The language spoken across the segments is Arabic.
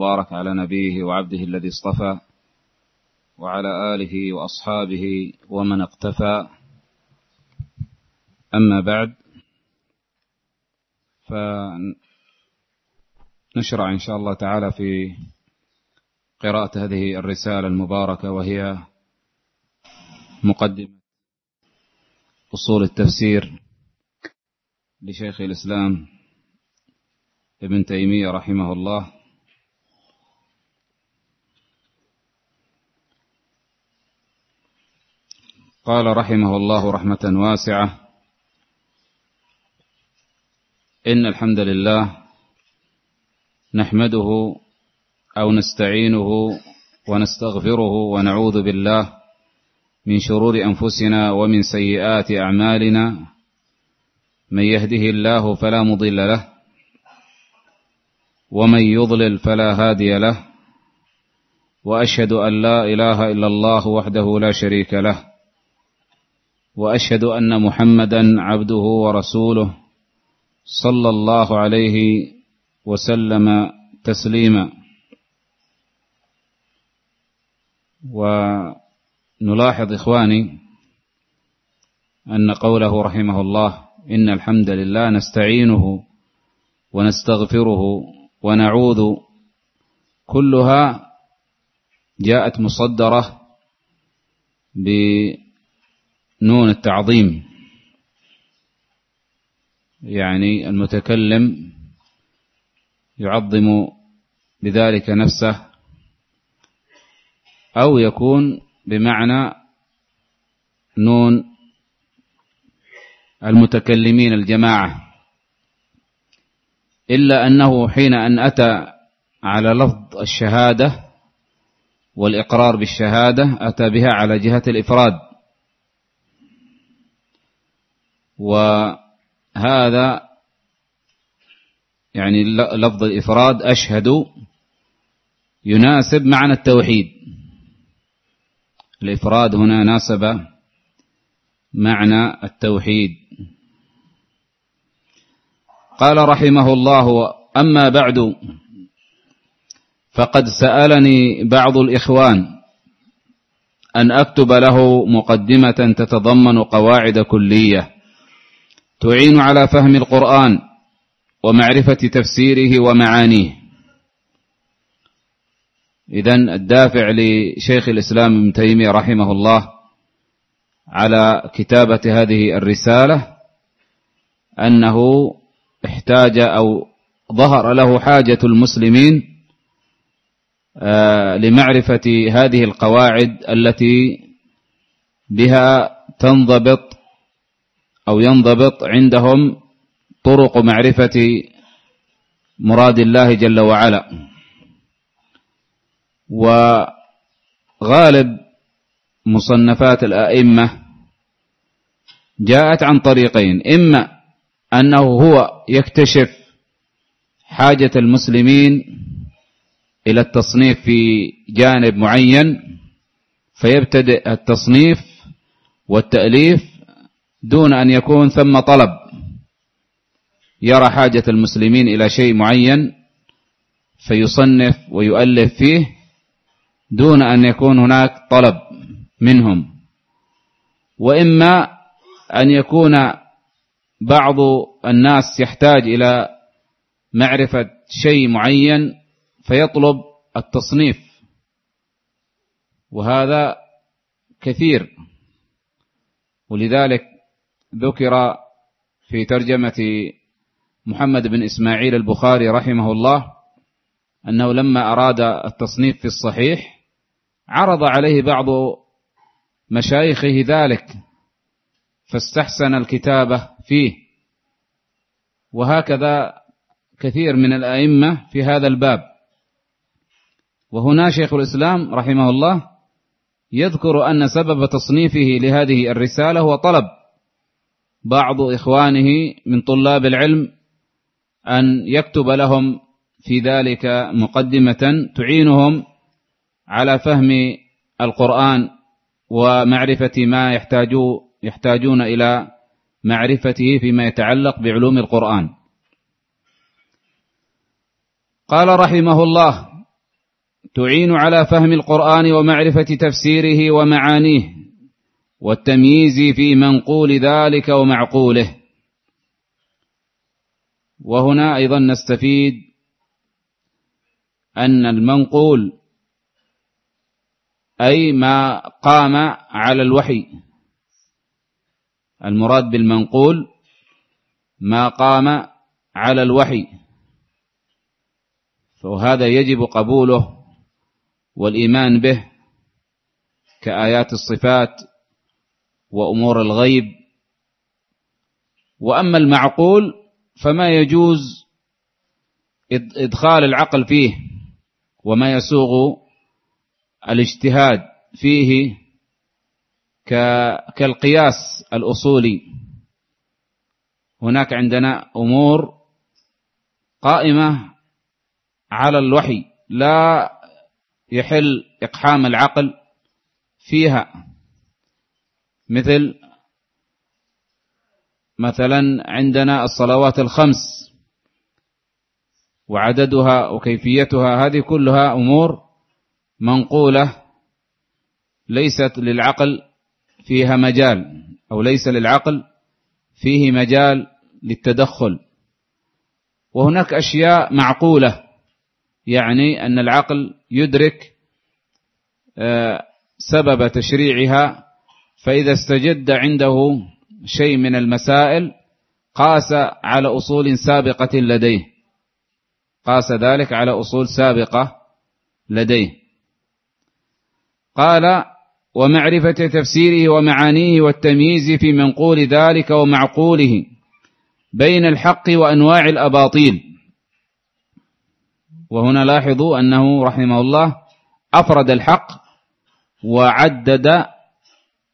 بارك على نبيه وعبده الذي اصطفى وعلى آله وأصحابه ومن اقتفى. أما بعد فنشرع إن شاء الله تعالى في قراءة هذه الرسالة المباركة وهي مقدمة أصول التفسير لشيخ الإسلام ابن تيمية رحمه الله. قال رحمه الله رحمة واسعة. إن الحمد لله نحمده أو نستعينه ونستغفره ونعوذ بالله من شرور أنفسنا ومن سيئات أعمالنا. من يهده الله فلا مضل له ومن يضلل فلا هادي له وأشهد أن لا إله إلا الله وحده لا شريك له. وأشهد أن محمدا عبده ورسوله صلى الله عليه وسلم تسليما. ونلاحظ إخواني أن قوله رحمه الله إن الحمد لله نستعينه ونستغفره ونعوذ كلها جاءت مصدرة بنون التعظيم. يعني المتكلم يعظم بذلك نفسه أو يكون بمعنى نون المتكلمين الجماعة. إلا أنه حين أن أتى على لفظ الشهادة والإقرار بالشهادة أتى بها على جهة الإفراد. وهذا يعني لفظ الإفراد أشهد يناسب معنى التوحيد. الإفراد هنا ناسب معنى التوحيد. قال رحمه الله أما بعد فقد سألني بعض الإخوان أن أكتب له مقدمة تتضمن قواعد كلية. تعين على فهم القرآن ومعرفة تفسيره ومعانيه. إذا الدافع لشيخ الإسلام ابن تيمية رحمه الله على كتابة هذه الرسالة أنه احتاج أو ظهر له حاجة المسلمين لمعرفة هذه القواعد التي بها تنضبط أو ينضبط عندهم طرق معرفة مراد الله جل وعلا. وغالب مصنفات الآئمة جاءت عن طريقين. إما أنه هو يكتشف حاجة المسلمين إلى التصنيف في جانب معين فيبتدئ التصنيف والتأليف دون أن يكون ثم طلب. يرى حاجة المسلمين إلى شيء معين فيصنف ويؤلف فيه دون أن يكون هناك طلب منهم. وإما أن يكون بعض الناس يحتاج إلى معرفة شيء معين فيطلب التصنيف. وهذا كثير. ولذلك ذكر في ترجمة محمد بن إسماعيل البخاري رحمه الله أنه لما أراد التصنيف في الصحيح عرض عليه بعض مشايخه ذلك فاستحسن الكتابة فيه. وهكذا كثير من الأئمة في هذا الباب. وهنا شيخ الإسلام رحمه الله يذكر أن سبب تصنيفه لهذه الرسالة هو طلب. بعض إخوانه من طلاب العلم أن يكتب لهم في ذلك مقدمة تعينهم على فهم القرآن ومعرفة ما يحتاجون يحتاجون إلى معرفته فيما يتعلق بعلوم القرآن. قال رحمه الله تعين على فهم القرآن ومعرفة تفسيره ومعانيه. والتمييز في منقول ذلك ومعقوله. وهنا أيضا نستفيد أن المنقول أي ما قام على الوحي. المراد بالمنقول ما قام على الوحي. فهذا يجب قبوله والإيمان به كآيات الصفات وأمور الغيب. وأما المعقول فما يجوز إدخال العقل فيه وما يسوغ الاجتهاد فيه كالقياس الأصولي. هناك عندنا أمور قائمة على الوحي لا يحل إقحام العقل فيها. مثل مثلا عندنا الصلوات الخمس وعددها وكيفيتها هذه كلها أمور منقولة ليست للعقل فيها مجال أو ليس للعقل فيه مجال للتدخل. وهناك أشياء معقولة يعني أن العقل يدرك آه، سبب تشريعها فإذا استجد عنده شيء من المسائل قاس على أصول سابقة لديه. قاس ذلك على أصول سابقة لديه. قال ومعرفة تفسيره ومعانيه والتمييز في منقول ذلك ومعقوله بين الحق وأنواع الأباطيل. وهنا لاحظوا أنه رحمه الله أفرد الحق وعدد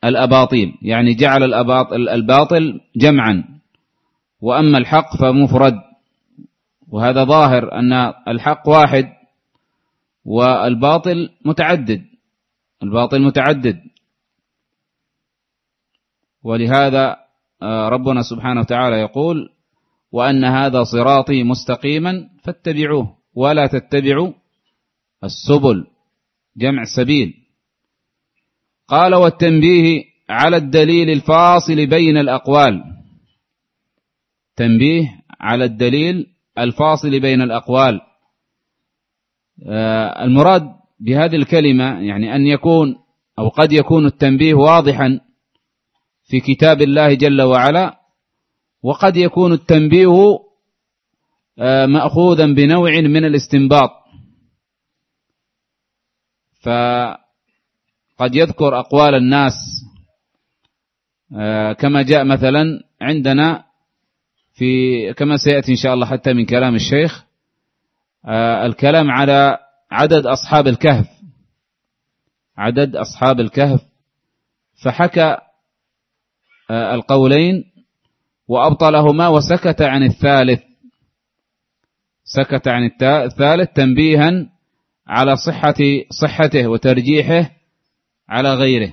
الأباطيل يعني جعل الباطل جمعا وأما الحق فمفرد. وهذا ظاهر أن الحق واحد والباطل متعدد الباطل متعدد. ولهذا آه، ربنا سبحانه وتعالى يقول وأن هذا صراطي مستقيما فاتبعوه ولا تتبعوا السبل جمع سبيل قال والتنبيه على الدليل الفاصل بين الأقوال. تنبيه على الدليل الفاصل بين الأقوال. آه، المراد بهذه الكلمة يعني أن يكون أو قد يكون التنبيه واضحا في كتاب الله جل وعلا وقد يكون التنبيه آه، مأخوذا بنوع من الاستنباط. فقد يذكر أقوال الناس. آه، كما جاء مثلا عندنا في كما سيأتي إن شاء الله حتى من كلام الشيخ آه، الكلام على عدد أصحاب الكهف. عدد أصحاب الكهف. فحكى القولين وأبطلهما وسكت عن الثالث. سكت عن الثالث تنبيها على صحة صحته وترجيحه على غيره.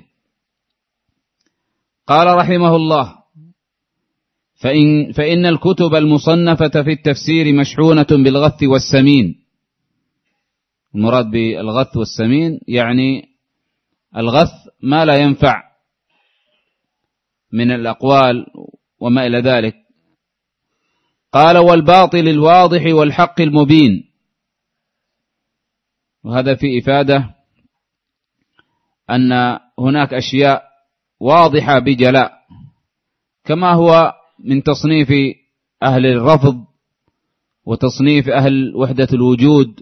قال رحمه الله فإن, فإن الكتب المصنفة في التفسير مشحونة بالغث والسمين. المراد بالغث والسمين يعني الغث ما لا ينفع من الأقوال وما إلى ذلك. قال والباطل الواضح والحق المبين. وهذا في إفادة أن هناك أشياء واضحة بجلاء كما هو من تصنيف أهل الرفض وتصنيف أهل وحدة الوجود.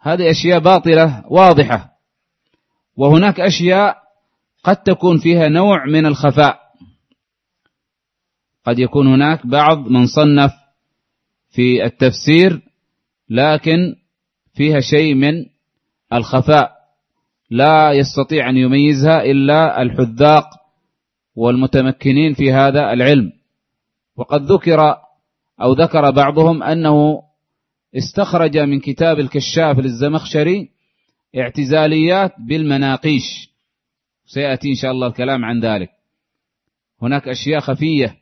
هذه أشياء باطلة واضحة وهناك أشياء قد تكون فيها نوع من الخفاء. قد يكون هناك بعض من صنف في التفسير لكن فيها شيء من الخفاء. لا يستطيع أن يميزها إلا الحذاق والمتمكنين في هذا العلم. وقد ذكر أو ذكر بعضهم أنه استخرج من كتاب الكشاف للزمخشري اعتزاليات بالمناقيش. سيأتي إن شاء الله الكلام عن ذلك. هناك أشياء خفية.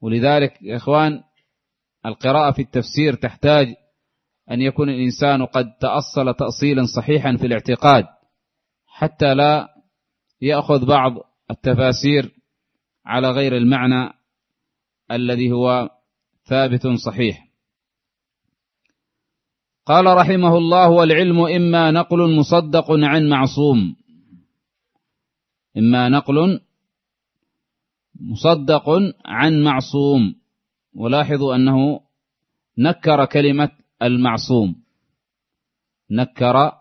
ولذلك يا إخوان القراءة في التفسير تحتاج أن يكون الإنسان قد تأصل تأصيلا صحيحا في الاعتقاد حتى لا يأخذ بعض التفاسير على غير المعنى الذي هو ثابت صحيح. قال رحمه الله والعلم إما نقل مصدق عن معصوم. إما نقل مصدق عن معصوم. ولاحظوا أنه نكر كلمة المعصوم. نكر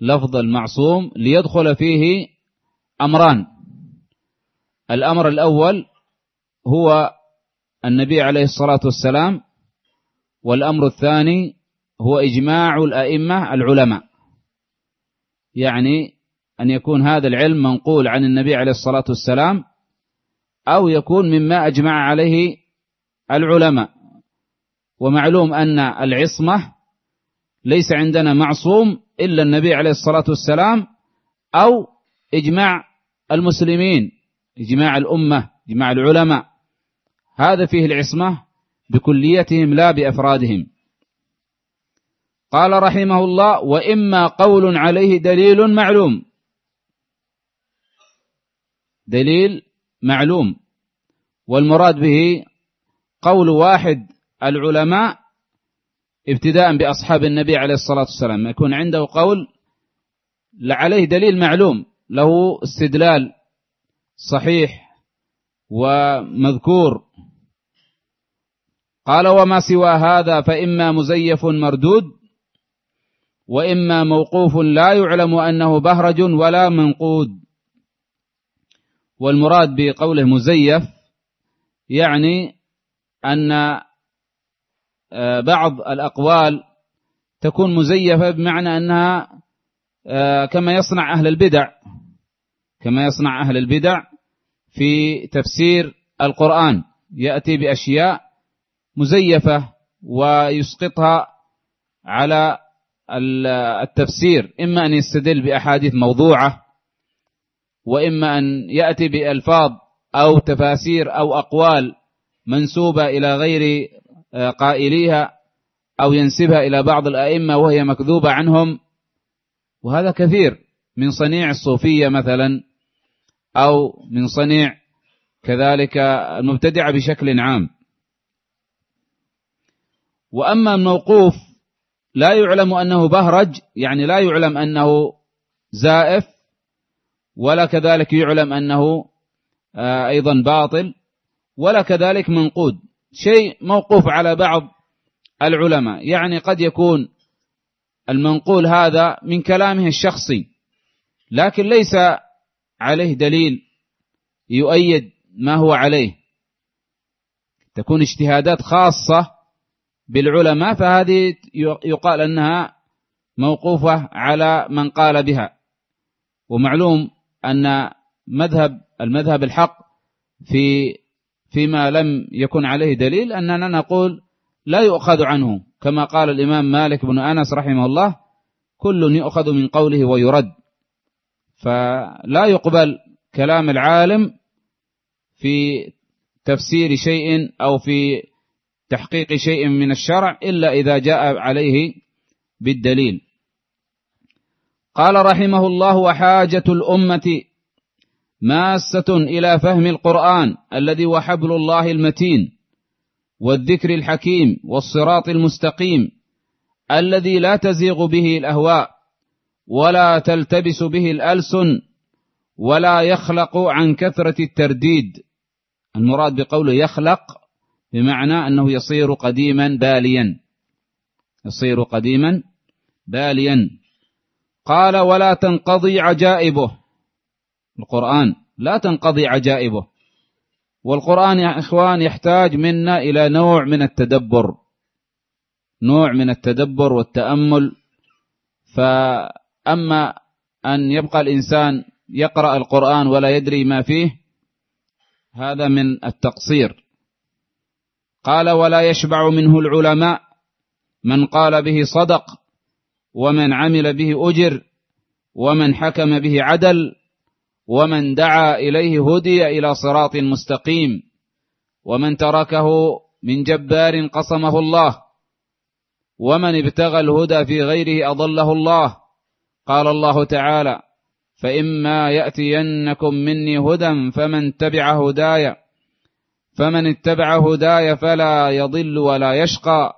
لفظ المعصوم ليدخل فيه أمران. الأمر الأول هو النبي عليه الصلاة والسلام والأمر الثاني هو إجماع الأئمة العلماء. يعني أن يكون هذا العلم منقول عن النبي عليه الصلاة والسلام أو يكون مما أجمع عليه العلماء. ومعلوم أن العصمة ليس عندنا معصوم إلا النبي عليه الصلاة والسلام أو إجماع المسلمين إجماع الأمة إجماع العلماء. هذا فيه العصمة بكليتهم لا بأفرادهم. قال رحمه الله وإما قول عليه دليل معلوم. دليل معلوم. والمراد به قول واحد العلماء ابتداء بأصحاب النبي عليه الصلاة والسلام. يكون عنده قول عليه دليل معلوم. له استدلال صحيح ومذكور. قال وما سوى هذا فإما مزيف مردود وإما موقوف لا يعلم أنه بهرج ولا منقود. والمراد بقوله مزيف يعني أن بعض الأقوال تكون مزيفة بمعنى أنها آه، كما يصنع أهل البدع كما يصنع أهل البدع في تفسير القرآن. يأتي بأشياء مزيفة ويسقطها على التفسير. إما أن يستدل بأحاديث موضوعة وإما أن يأتي بألفاظ أو تفاسير أو أقوال منسوبة إلى غير آه، قائليها أو ينسبها إلى بعض الأئمة وهي مكذوبة عنهم. وهذا كثير من صنيع الصوفية مثلا أو من صنيع كذلك المبتدعة بشكل عام. وأما الموقوف لا يعلم أنه بهرج يعني لا يعلم أنه زائف ولا كذلك يعلم أنه آه، أيضا باطل ولا كذلك منقود. شيء موقوف على بعض العلماء. يعني قد يكون المنقول هذا من كلامه الشخصي لكن ليس عليه دليل يؤيد ما هو عليه. تكون اجتهادات خاصة بالعلماء فهذه يقال أنها موقوفة على من قال بها. ومعلوم أن مذهب المذهب الحق في فيما لم يكن عليه دليل أننا نقول لا يؤخذ عنه. كما قال الإمام مالك بن أنس رحمه الله كل يؤخذ من قوله ويرد. فلا يقبل كلام العالم في تفسير شيء أو في تحقيق شيء من الشرع إلا إذا جاء عليه بالدليل. قال رحمه الله وحاجة الأمة ماسة إلى فهم القرآن الذي هو حبل الله المتين والذكر الحكيم والصراط المستقيم الذي لا تزيغ به الأهواء ولا تلتبس به الألسن ولا يخلق عن كثرة الترديد. المراد بقوله يخلق بمعنى أنه يصير قديما باليا. يصير قديما باليا. قال ولا تنقضي عجائبه. القرآن. لا تنقضي عجائبه. والقرآن يا إخوان يحتاج منا إلى نوع من التدبر. نوع من التدبر والتأمل. فأما أن يبقى الإنسان يقرأ القرآن ولا يدري ما فيه هذا من التقصير. قال ولا يشبع منه العلماء. من قال به صدق ومن عمل به أجر ومن حكم به عدل ومن دعا إليه هدي إلى صراط مستقيم. ومن تركه من جبار قصمه الله. ومن ابتغى الهدى في غيره أضله الله. قال الله تعالى فإما يأتينكم مني هدى فمن تبع هداي. فمن اتبع هداي فلا يضل ولا يشقى.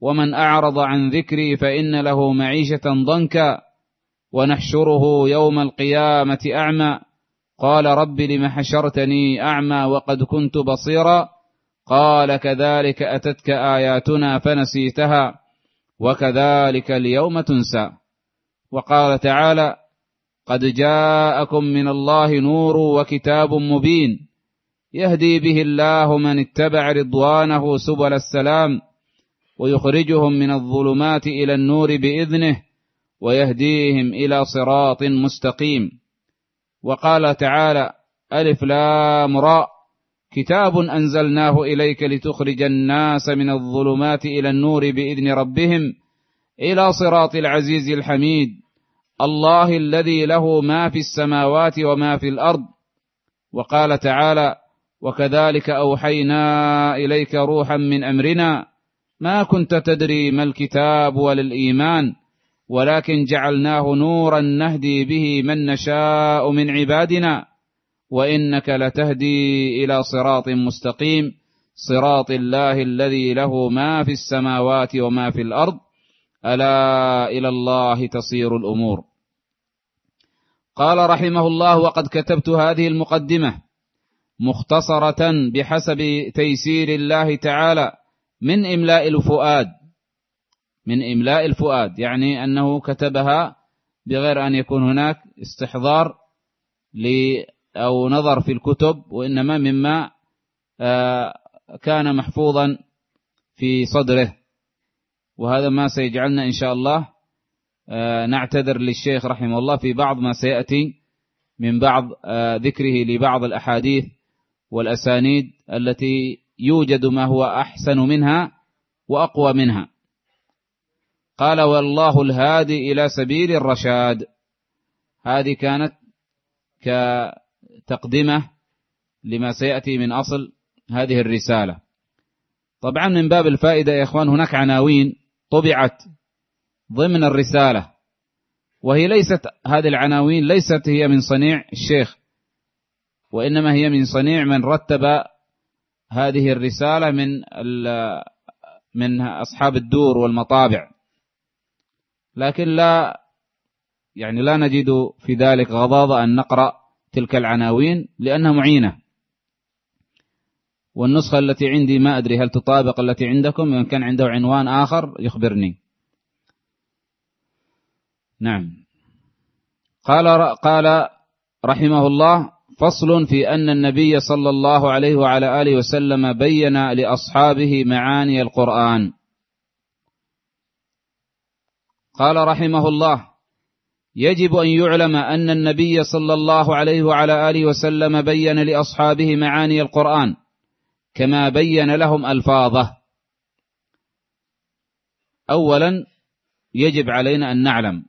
ومن أعرض عن ذكري فإن له معيشة ضنكا. ونحشره يوم القيامة أعمى. قال رب لم حشرتني أعمى وقد كنت بصيرا. قال كذلك أتتك آياتنا فنسيتها وكذلك اليوم تنسى. وقال تعالى قد جاءكم من الله نور وكتاب مبين يهدي به الله من اتبع رضوانه سبل السلام ويخرجهم من الظلمات إلى النور بإذنه ويهديهم إلى صراط مستقيم. وقال تعالى ألف لام راء. كتاب أنزلناه إليك لتخرج الناس من الظلمات إلى النور بإذن ربهم إلى صراط العزيز الحميد. الله الذي له ما في السماوات وما في الأرض. وقال تعالى وكذلك أوحينا إليك روحا من أمرنا ما كنت تدري ما الكتاب ولا الإيمان. ولكن جعلناه نورا نهدي به من نشاء من عبادنا وإنك لتهدي إلى صراط مستقيم صراط الله الذي له ما في السماوات وما في الأرض ألا إلى الله تصير الأمور. قال رحمه الله وقد كتبت هذه المقدمة مختصرة بحسب تيسير الله تعالى من إملاء الفؤاد من إملاء الفؤاد يعني أنه كتبها بغير أن يكون هناك استحضار أو نظر في الكتب وإنما مما آه، كان محفوظا في صدره. وهذا ما سيجعلنا إن شاء الله آه، نعتذر للشيخ رحمه الله في بعض ما سيأتي من بعض آه، ذكره لبعض الأحاديث والأسانيد التي يوجد ما هو أحسن منها وأقوى منها. قال والله الهادي إلى سبيل الرشاد. هذه كانت كتقدمة لما سيأتي من أصل هذه الرسالة. طبعا من باب الفائدة يا إخوان هناك عناوين طبعت ضمن الرسالة وهي ليست هذه العناوين ليست هي من صنيع الشيخ وإنما هي من صنيع من رتب هذه الرسالة من من أصحاب الدور والمطابع. لكن لا يعني لا نجد في ذلك غضاضة أن نقرأ تلك العناوين لأنها معينة. والنسخة التي عندي ما أدري هل تطابق التي عندكم إن كان عنده عنوان آخر يخبرني. نعم. قال قال رحمه الله فصل في أن النبي صلى الله عليه وعلى آله وسلم بين لأصحابه معاني القرآن. قال رحمه الله يجب أن يعلم أن النبي صلى الله عليه وعلى آله وسلم بين لأصحابه معاني القرآن كما بين لهم ألفاظه. أولا يجب علينا أن نعلم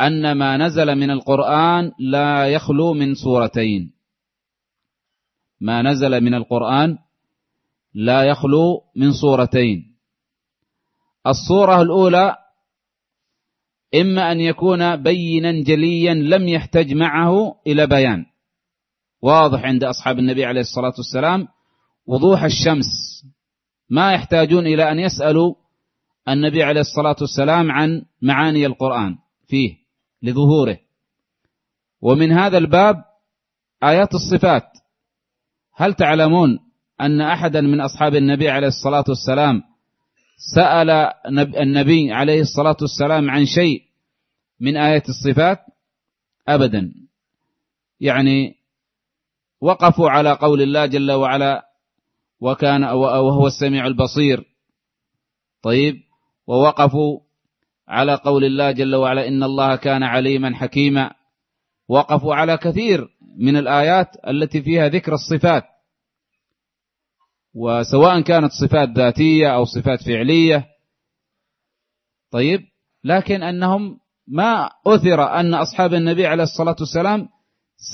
أن ما نزل من القرآن لا يخلو من صورتين ما نزل من القرآن لا يخلو من صورتين الصورة الأولى إما أن يكون بينا جليا لم يحتج معه إلى بيان. واضح عند أصحاب النبي عليه الصلاة والسلام وضوح الشمس. ما يحتاجون إلى أن يسألوا النبي عليه الصلاة والسلام عن معاني القرآن فيه لظهوره. ومن هذا الباب آيات الصفات. هل تعلمون أن أحدا من أصحاب النبي عليه الصلاة والسلام سأل النبي عليه الصلاة والسلام عن شيء من آية الصفات أبدا. يعني وقفوا على قول الله جل وعلا وكان وهو السميع البصير. طيب ووقفوا على قول الله جل وعلا إن الله كان عليما حكيما. وقفوا على كثير من الآيات التي فيها ذكر الصفات. وسواء كانت صفات ذاتية أو صفات فعلية. طيب لكن أنهم ما أثر أن أصحاب النبي عليه الصلاة والسلام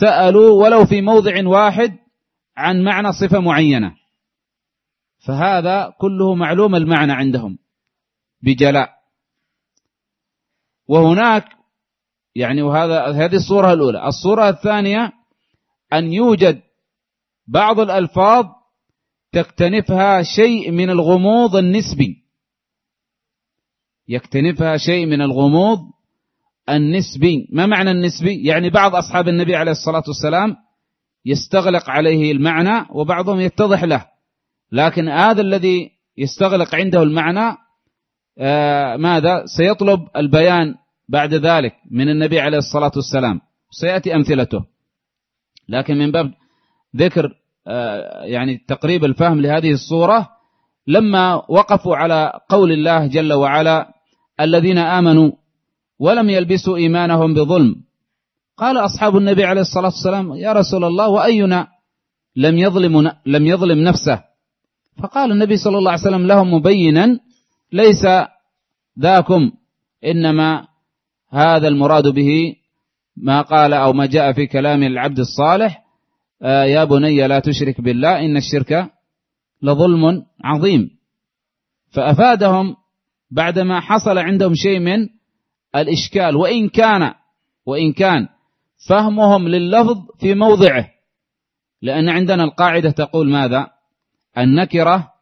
سألوا ولو في موضع واحد عن معنى صفة معينة. فهذا كله معلوم المعنى عندهم بجلاء. وهناك يعني وهذا هذه الصورة الأولى. الصورة الثانية أن يوجد بعض الألفاظ تكتنفها شيء من الغموض النسبي. يكتنفها شيء من الغموض النسبي. ما معنى النسبي؟ يعني بعض أصحاب النبي عليه الصلاة والسلام يستغلق عليه المعنى وبعضهم يتضح له. لكن هذا الذي يستغلق عنده المعنى آه ماذا؟ سيطلب البيان بعد ذلك من النبي عليه الصلاة والسلام. سيأتي أمثلته. لكن من باب ذكر يعني تقريب الفهم لهذه الصورة لما وقفوا على قول الله جل وعلا الذين آمنوا ولم يلبسوا إيمانهم بظلم. قال أصحاب النبي عليه الصلاة والسلام يا رسول الله وأينا لم يظلم لم يظلم نفسه؟ فقال النبي صلى الله عليه وسلم لهم مبينا ليس ذاكم إنما هذا المراد به ما قال أو ما جاء في كلام العبد الصالح آه يا بني لا تشرك بالله إن الشرك لظلم عظيم. فأفادهم بعدما حصل عندهم شيء من الإشكال. وإن كان وإن كان فهمهم لللفظ في موضعه. لأن عندنا القاعدة تقول ماذا؟ النكرة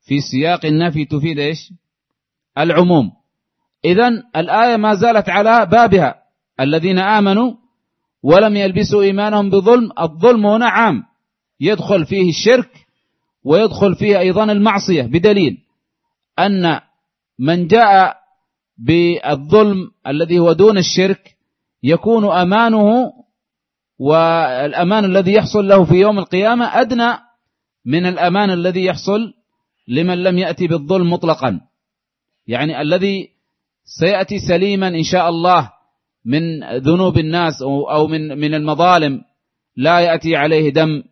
في سياق النفي تفيد إيش؟ العموم. إذا الآية ما زالت على بابها. الذين آمنوا ولم يلبسوا إيمانهم بظلم الظلم هنا عام. يدخل فيه الشرك ويدخل فيه أيضا المعصية بدليل أن من جاء بالظلم الذي هو دون الشرك يكون أمانه والأمان الذي يحصل له في يوم القيامة أدنى من الأمان الذي يحصل لمن لم يأتي بالظلم مطلقا. يعني الذي سيأتي سليما إن شاء الله. من ذنوب الناس أو من من المظالم. لا يأتي عليه دم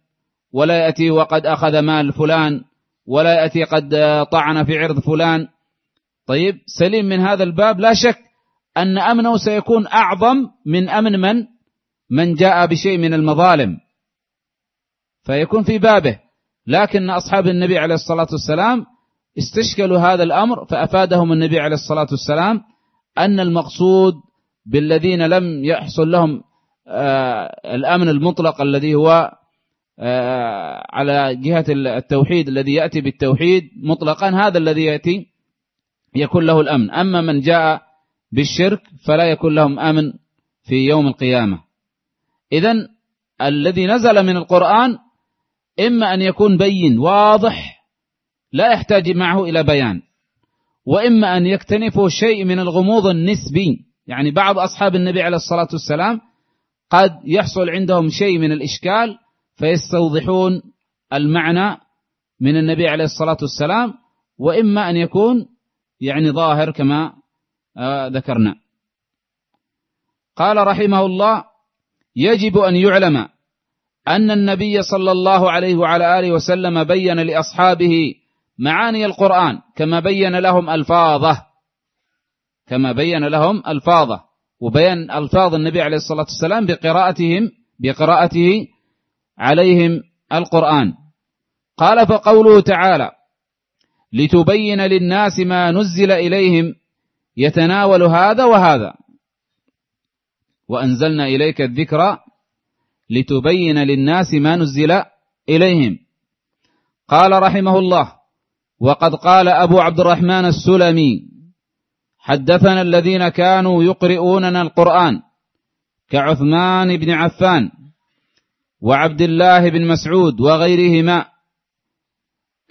ولا يأتي وقد أخذ مال فلان ولا يأتي قد طعن في عرض فلان. طيب سليم من هذا الباب. لا شك أن أمنه سيكون أعظم من أمن من؟ من جاء بشيء من المظالم. فيكون في بابه. لكن أصحاب النبي عليه الصلاة والسلام استشكلوا هذا الأمر فأفادهم النبي عليه الصلاة والسلام أن المقصود بالذين لم يحصل لهم آه الأمن المطلق الذي هو آه على جهة التوحيد الذي يأتي بالتوحيد مطلقا هذا الذي يأتي يكون له الأمن. أما من جاء بالشرك فلا يكون لهم أمن في يوم القيامة. إذا الذي نزل من القرآن إما أن يكون بين واضح لا يحتاج معه إلى بيان وإما أن يكتنفوا شيء من الغموض النسبي. يعني بعض أصحاب النبي عليه الصلاة والسلام قد يحصل عندهم شيء من الإشكال فيستوضحون المعنى من النبي عليه الصلاة والسلام وإما أن يكون يعني ظاهر كما آه، ذكرنا. قال رحمه الله يجب أن يعلم أن النبي صلى الله عليه وعلى آله وسلم بين لأصحابه معاني القرآن كما بين لهم ألفاظه. كما بين لهم ألفاظه وبيان ألفاظ النبي عليه الصلاة والسلام بقراءتهم بقراءته عليهم القرآن. قال فقوله تعالى لتبين للناس ما نزل إليهم يتناول هذا وهذا. وأنزلنا إليك الذكر لتبين للناس ما نزل إليهم. قال رحمه الله وقد قال أبو عبد الرحمن السلمي حدثنا الذين كانوا يقرؤوننا القرآن كعثمان بن عفان وعبد الله بن مسعود وغيرهما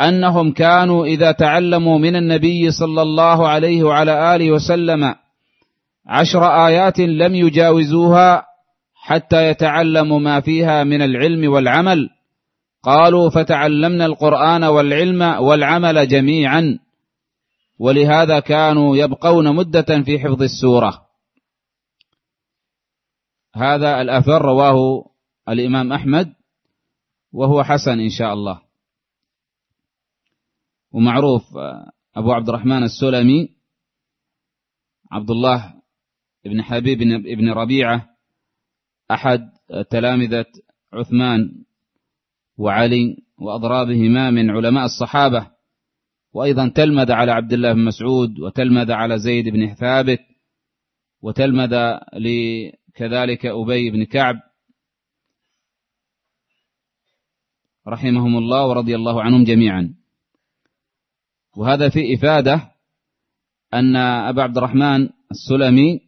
أنهم كانوا إذا تعلموا من النبي صلى الله عليه وعلى آله وسلم عشر آيات لم يجاوزوها حتى يتعلموا ما فيها من العلم والعمل. قالوا فتعلمنا القرآن والعلم والعمل جميعا. ولهذا كانوا يبقون مدة في حفظ السورة. هذا الأثر رواه الإمام أحمد وهو حسن إن شاء الله. ومعروف أبو عبد الرحمن السلمي عبد الله بن حبيب بن ربيعة أحد تلامذة عثمان وعلي وأضرابهما من علماء الصحابة. وأيضا تلمذ على عبد الله بن مسعود وتلمذ على زيد بن ثابت وتلمذ لكذلك أبي بن كعب رحمهم الله ورضي الله عنهم جميعا. وهذا في إفادة أن أبا عبد الرحمن السلمي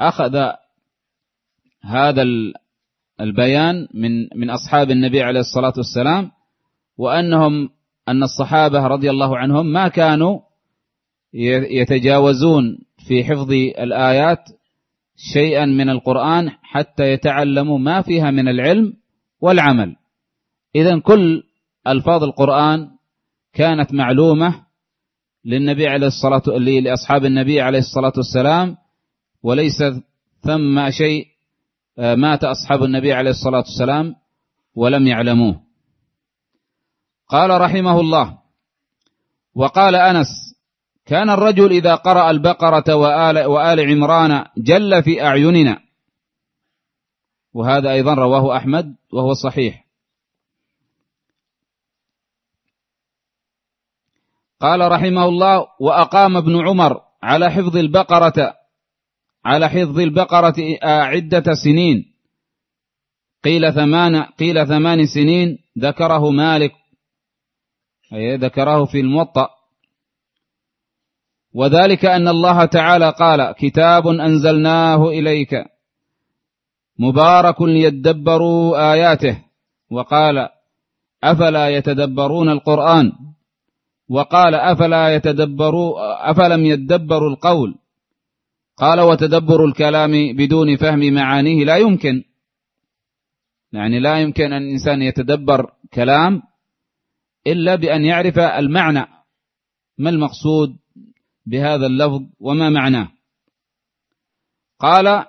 أخذ هذا البيان من من أصحاب النبي عليه الصلاة والسلام وأنهم أن الصحابة رضي الله عنهم ما كانوا يتجاوزون في حفظ الآيات شيئا من القرآن حتى يتعلموا ما فيها من العلم والعمل. إذا كل ألفاظ القرآن كانت معلومة للنبي عليه الصلاة لأصحاب النبي عليه الصلاة والسلام وليس ثم شيء آه، مات أصحاب النبي عليه الصلاة والسلام ولم يعلموه. قال رحمه الله وقال أنس كان الرجل إذا قرأ البقرة وآل, وآل عمران جل في أعيننا. وهذا أيضا رواه أحمد وهو صحيح. قال رحمه الله وأقام ابن عمر على حفظ البقرة على حفظ البقرة عدة سنين قيل ثمان قيل ثمان سنين ذكره مالك أي ذكره في الموطأ. وذلك أن الله تعالى قال كتاب أنزلناه إليك مبارك ليدبروا آياته. وقال أفلا يتدبرون القرآن؟ وقال أفلا يتدبروا أفلم يدبروا القول؟ قال وتدبر الكلام بدون فهم معانيه لا يمكن. يعني لا يمكن أن الإنسان يتدبر كلام إلا بأن يعرف المعنى. ما المقصود بهذا اللفظ وما معناه؟ قال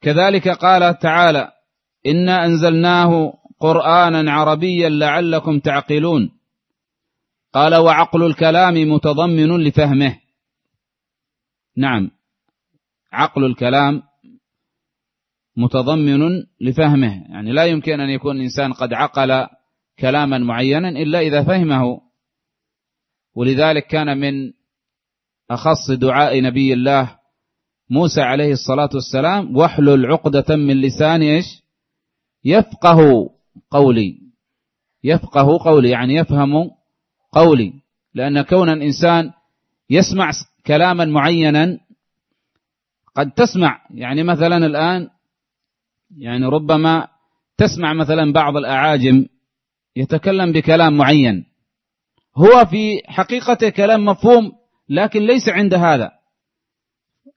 كذلك قال تعالى إنا أنزلناه قرآنا عربيا لعلكم تعقلون. قال وعقل الكلام متضمن لفهمه. نعم. عقل الكلام متضمن لفهمه. يعني لا يمكن أن يكون الإنسان قد عقل كلاما معينا إلا إذا فهمه. ولذلك كان من أخص دعاء نبي الله موسى عليه الصلاة والسلام واحلل عقدة من لسان إيش؟ يفقه قولي. يفقه قولي يعني يفهم قولي. لأن كون الإنسان يسمع كلاما معينا قد تسمع. يعني مثلا الآن يعني ربما تسمع مثلا بعض الأعاجم يتكلم بكلام معين. هو في حقيقته كلام مفهوم لكن ليس عند هذا.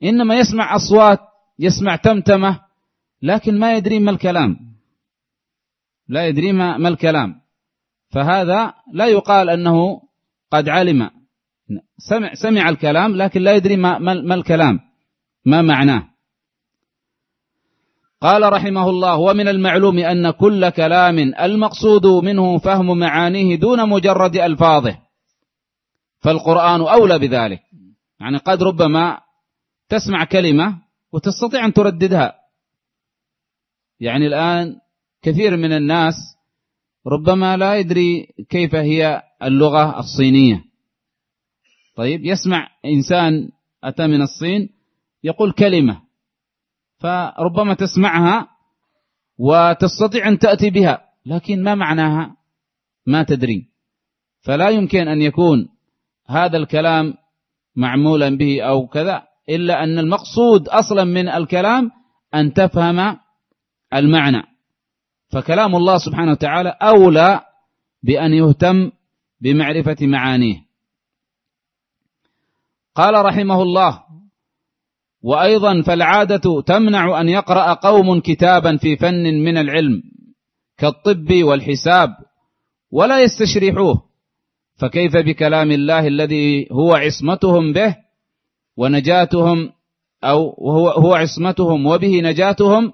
إنما يسمع أصوات يسمع تمتمة لكن ما يدري ما الكلام. لا يدري ما, ما الكلام. فهذا لا يقال أنه قد علم. سمع, سمع الكلام لكن لا يدري ما, ما الكلام ما معناه. قال رحمه الله ومن المعلوم أن كل كلام المقصود منه فهم معانيه دون مجرد ألفاظه. فالقرآن أولى بذلك. يعني قد ربما تسمع كلمة وتستطيع أن ترددها. يعني الآن كثير من الناس ربما لا يدري كيف هي اللغة الصينية. طيب يسمع إنسان أتى من الصين يقول كلمة. فربما تسمعها وتستطيع أن تأتي بها لكن ما معناها؟ ما تدري. فلا يمكن أن يكون هذا الكلام معمولا به أو كذا إلا أن المقصود أصلا من الكلام أن تفهم المعنى. فكلام الله سبحانه وتعالى أولى بأن يهتم بمعرفة معانيه. قال رحمه الله وأيضا فالعادة تمنع أن يقرأ قوم كتابا في فن من العلم كالطب والحساب ولا يستشرحوه. فكيف بكلام الله الذي هو عصمتهم به ونجاتهم أو هو, هو عصمتهم وبه نجاتهم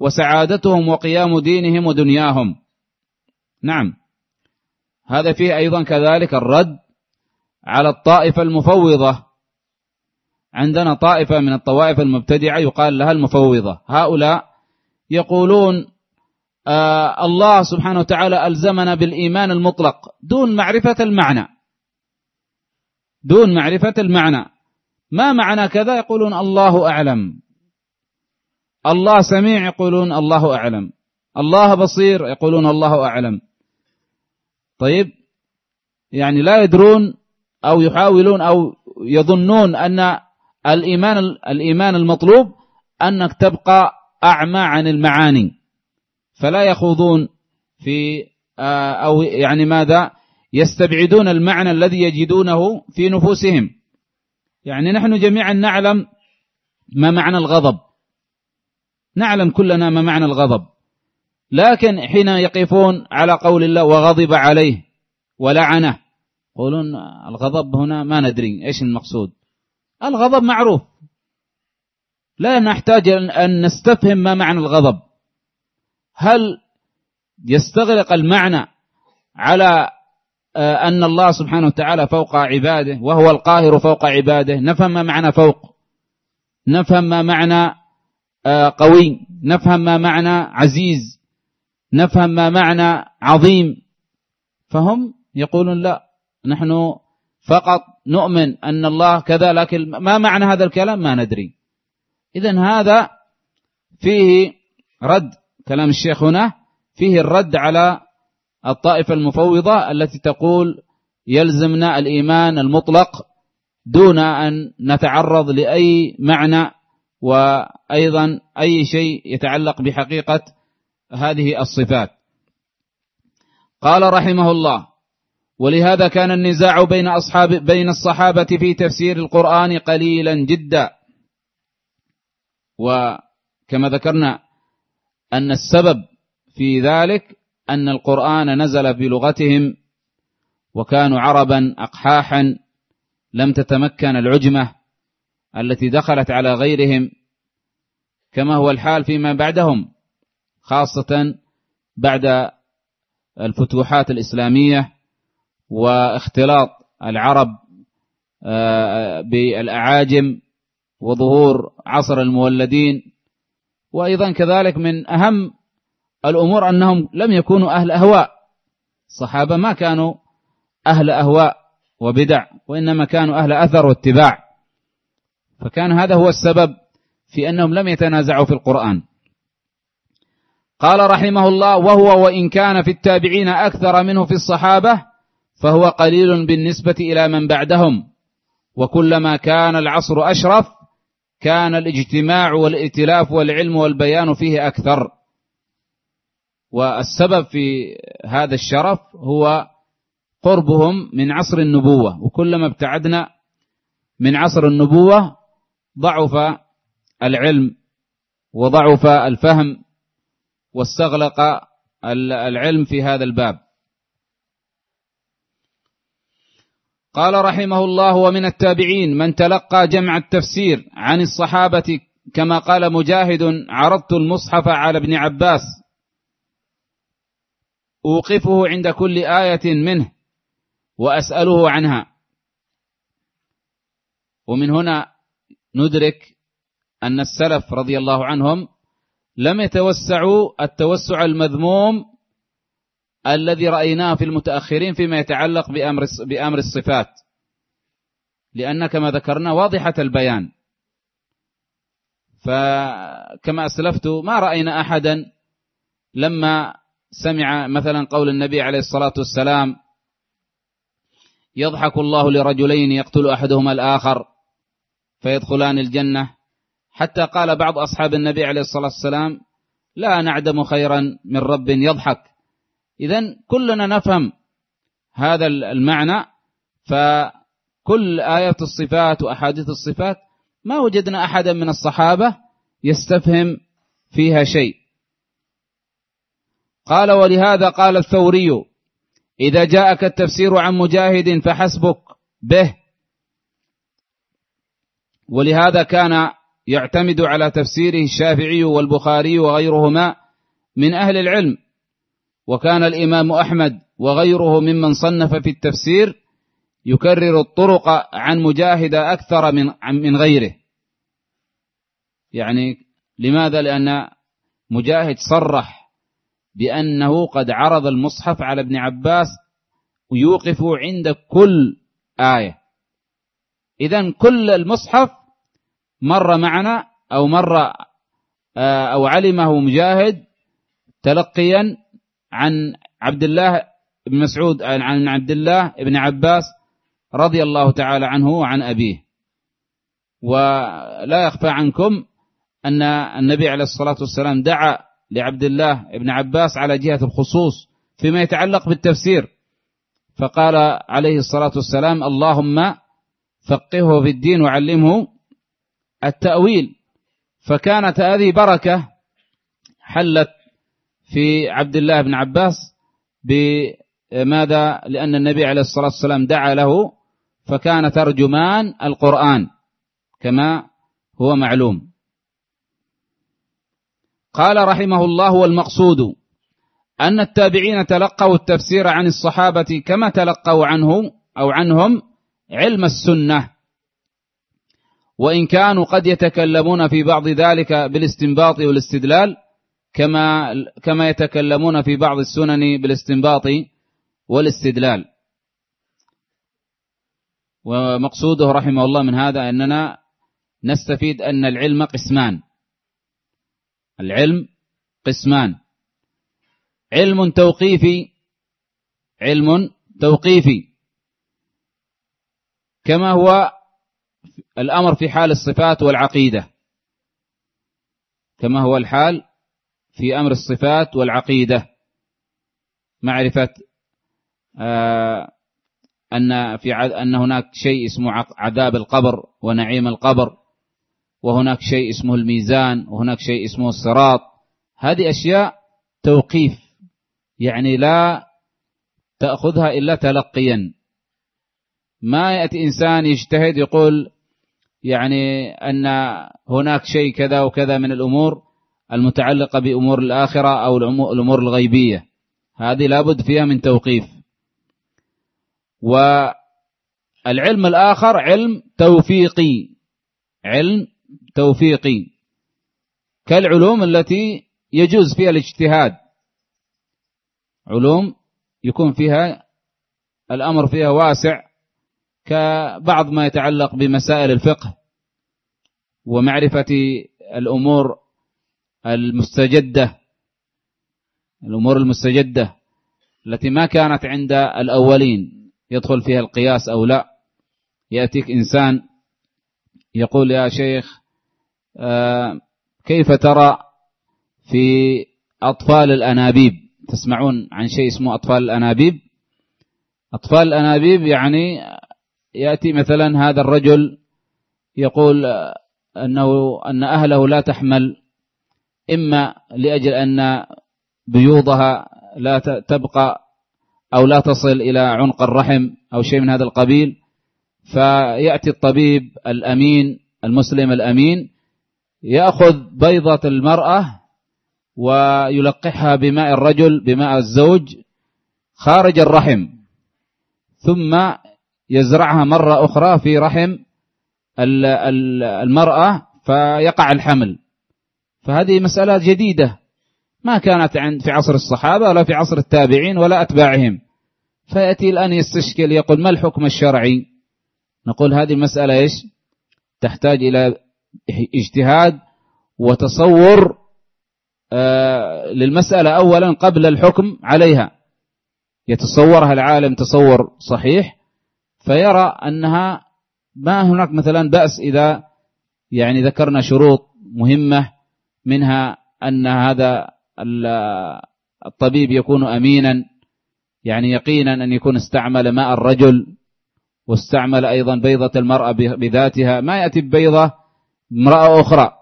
وسعادتهم وقيام دينهم ودنياهم. نعم. هذا فيه أيضا كذلك الرد على الطائفة المفوضة عندنا طائفة من الطوائف المبتدعة يقال لها المفوضة. هؤلاء يقولون آه الله سبحانه وتعالى ألزمنا بالإيمان المطلق دون معرفة المعنى. دون معرفة المعنى. ما معنى كذا؟ يقولون الله أعلم. الله سميع يقولون الله أعلم. الله بصير يقولون الله أعلم. طيب يعني لا يدرون أو يحاولون أو يظنون أن الإيمان الإيمان المطلوب أنك تبقى أعمى عن المعاني. فلا يخوضون في آه، أو يعني ماذا؟ يستبعدون المعنى الذي يجدونه في نفوسهم. يعني نحن جميعا نعلم ما معنى الغضب. نعلم كلنا ما معنى الغضب. لكن حين يقفون على قول الله وغضب عليه ولعنه يقولون الغضب هنا ما ندري إيش المقصود. الغضب معروف. لا نحتاج ان نستفهم ما معنى الغضب. هل يستغرق المعنى على آه، أن الله سبحانه وتعالى فوق عباده وهو القاهر فوق عباده؟ نفهم ما معنى فوق. نفهم ما معنى آه، قوي. نفهم ما معنى عزيز. نفهم ما معنى عظيم. فهم يقولون لا نحن فقط نؤمن أن الله كذا لكن ما معنى هذا الكلام؟ ما ندري. إذا هذا فيه رد كلام الشيخ هنا فيه الرد على الطائفة المفوضة التي تقول يلزمنا الإيمان المطلق دون أن نتعرض لأي معنى وأيضا أي شيء يتعلق بحقيقة هذه الصفات. قال رحمه الله ولهذا كان النزاع بين أصحاب بين الصحابة في تفسير القرآن قليلا جدا. وكما ذكرنا أن السبب في ذلك أن القرآن نزل بلغتهم وكانوا عربا أقحاحا لم تتمكن العجمة التي دخلت على غيرهم. كما هو الحال فيما بعدهم خاصة بعد الفتوحات الإسلامية واختلاط العرب آه، بالأعاجم وظهور عصر المولدين. وأيضا كذلك من أهم الأمور أنهم لم يكونوا أهل أهواء. الصحابة ما كانوا أهل أهواء وبدع وإنما كانوا أهل أثر واتباع. فكان هذا هو السبب في أنهم لم يتنازعوا في القرآن. قال رحمه الله وهو وإن كان في التابعين أكثر منه في الصحابة فهو قليل بالنسبة إلى من بعدهم. وكلما كان العصر أشرف كان الاجتماع والائتلاف والعلم والبيان فيه أكثر. والسبب في هذا الشرف هو قربهم من عصر النبوة. وكلما ابتعدنا من عصر النبوة ضعف العلم وضعف الفهم واستغلق العلم في هذا الباب. قال رحمه الله ومن التابعين من تلقى جمع التفسير عن الصحابة كما قال مجاهد عرضت المصحف على ابن عباس. أوقفه عند كل آية منه وأسأله عنها. ومن هنا ندرك أن السلف رضي الله عنهم لم يتوسعوا التوسع المذموم الذي رأيناه في المتأخرين فيما يتعلق بأمر بأمر الصفات. لأن كما ذكرنا واضحة البيان. فكما أسلفت ما رأينا أحدا لما سمع مثلا قول النبي عليه الصلاة والسلام يضحك الله لرجلين يقتل أحدهما الآخر فيدخلان الجنة. حتى قال بعض أصحاب النبي عليه الصلاة والسلام لا نعدم خيرا من رب يضحك. إذا كلنا نفهم هذا المعنى فكل آية الصفات وأحاديث الصفات ما وجدنا أحدا من الصحابة يستفهم فيها شيء. قال ولهذا قال الثوري إذا جاءك التفسير عن مجاهد فحسبك به ولهذا كان يعتمد على تفسيره الشافعي والبخاري وغيرهما من أهل العلم. وكان الإمام أحمد وغيره ممن صنف في التفسير يكرر الطرق عن مجاهد أكثر من من غيره. يعني لماذا؟ لأن مجاهد صرح بأنه قد عرض المصحف على ابن عباس ويوقف عند كل آية. إذا كل المصحف مر معنا أو مر آه، أو علمه مجاهد تلقيا عن عبد الله بن مسعود عن عبد الله بن عباس رضي الله تعالى عنه وعن أبيه. ولا يخفى عنكم أن النبي عليه الصلاة والسلام دعا لعبد الله بن عباس على جهة الخصوص فيما يتعلق بالتفسير. فقال عليه الصلاة والسلام اللهم فقهه في الدين وعلمه التأويل فكانت هذه بركة حلت في عبد الله بن عباس بماذا؟ لأن النبي عليه الصلاة والسلام دعا له فكان ترجمان القرآن كما هو معلوم. قال رحمه الله والمقصود أن التابعين تلقوا التفسير عن الصحابة كما تلقوا عنه أو عنهم علم السنة. وإن كانوا قد يتكلمون في بعض ذلك بالاستنباط والاستدلال كما كما يتكلمون في بعض السنن بالاستنباط والاستدلال. ومقصوده رحمه الله من هذا أننا نستفيد أن العلم قسمان. العلم قسمان. علم توقيفي علم توقيفي. كما هو الأمر في حال الصفات والعقيدة. كما هو الحال في أمر الصفات والعقيدة. معرفة آه، أن في أن هناك شيء اسمه عذاب القبر ونعيم القبر وهناك شيء اسمه الميزان وهناك شيء اسمه الصراط. هذه أشياء توقيف يعني لا تأخذها إلا تلقيا. ما يأتي إنسان يجتهد يقول يعني أن هناك شيء كذا وكذا من الأمور المتعلقة بأمور الآخرة أو الأمور الغيبية. هذه لابد فيها من توقيف. والعلم الآخر علم توفيقي. علم توفيقي. كالعلوم التي يجوز فيها الاجتهاد. علوم يكون فيها الأمر فيها واسع كبعض ما يتعلق بمسائل الفقه ومعرفة الأمور المستجدة الأمور المستجدة التي ما كانت عند الأولين يدخل فيها القياس أو لا. يأتيك إنسان يقول يا شيخ آه، كيف ترى في أطفال الأنابيب؟ تسمعون عن شيء اسمه أطفال الأنابيب؟ أطفال الأنابيب يعني يأتي مثلا هذا الرجل يقول أنه أن أهله لا تحمل إما لأجل أن بيوضها لا تبقى أو لا تصل إلى عنق الرحم أو شيء من هذا القبيل فيأتي الطبيب الأمين المسلم الأمين يأخذ بيضة المرأة ويلقحها بماء الرجل بماء الزوج خارج الرحم ثم يزرعها مرة أخرى في رحم المرأة فيقع الحمل. فهذه مسألة جديدة. ما كانت عند في عصر الصحابة ولا في عصر التابعين ولا أتباعهم. فيأتي الآن يستشكل يقول ما الحكم الشرعي؟ نقول هذه المسألة إيش؟ تحتاج إلى اجتهاد وتصور آه، للمسألة أولا قبل الحكم عليها. يتصورها العالم تصور صحيح فيرى أنها ما هناك مثلا بأس إذا يعني ذكرنا شروط مهمة منها أن هذا الطبيب يكون أمينا يعني يقينا أن يكون استعمل ماء الرجل واستعمل أيضا بيضة المرأة بذاتها. ما يأتي ببيضة امرأة أخرى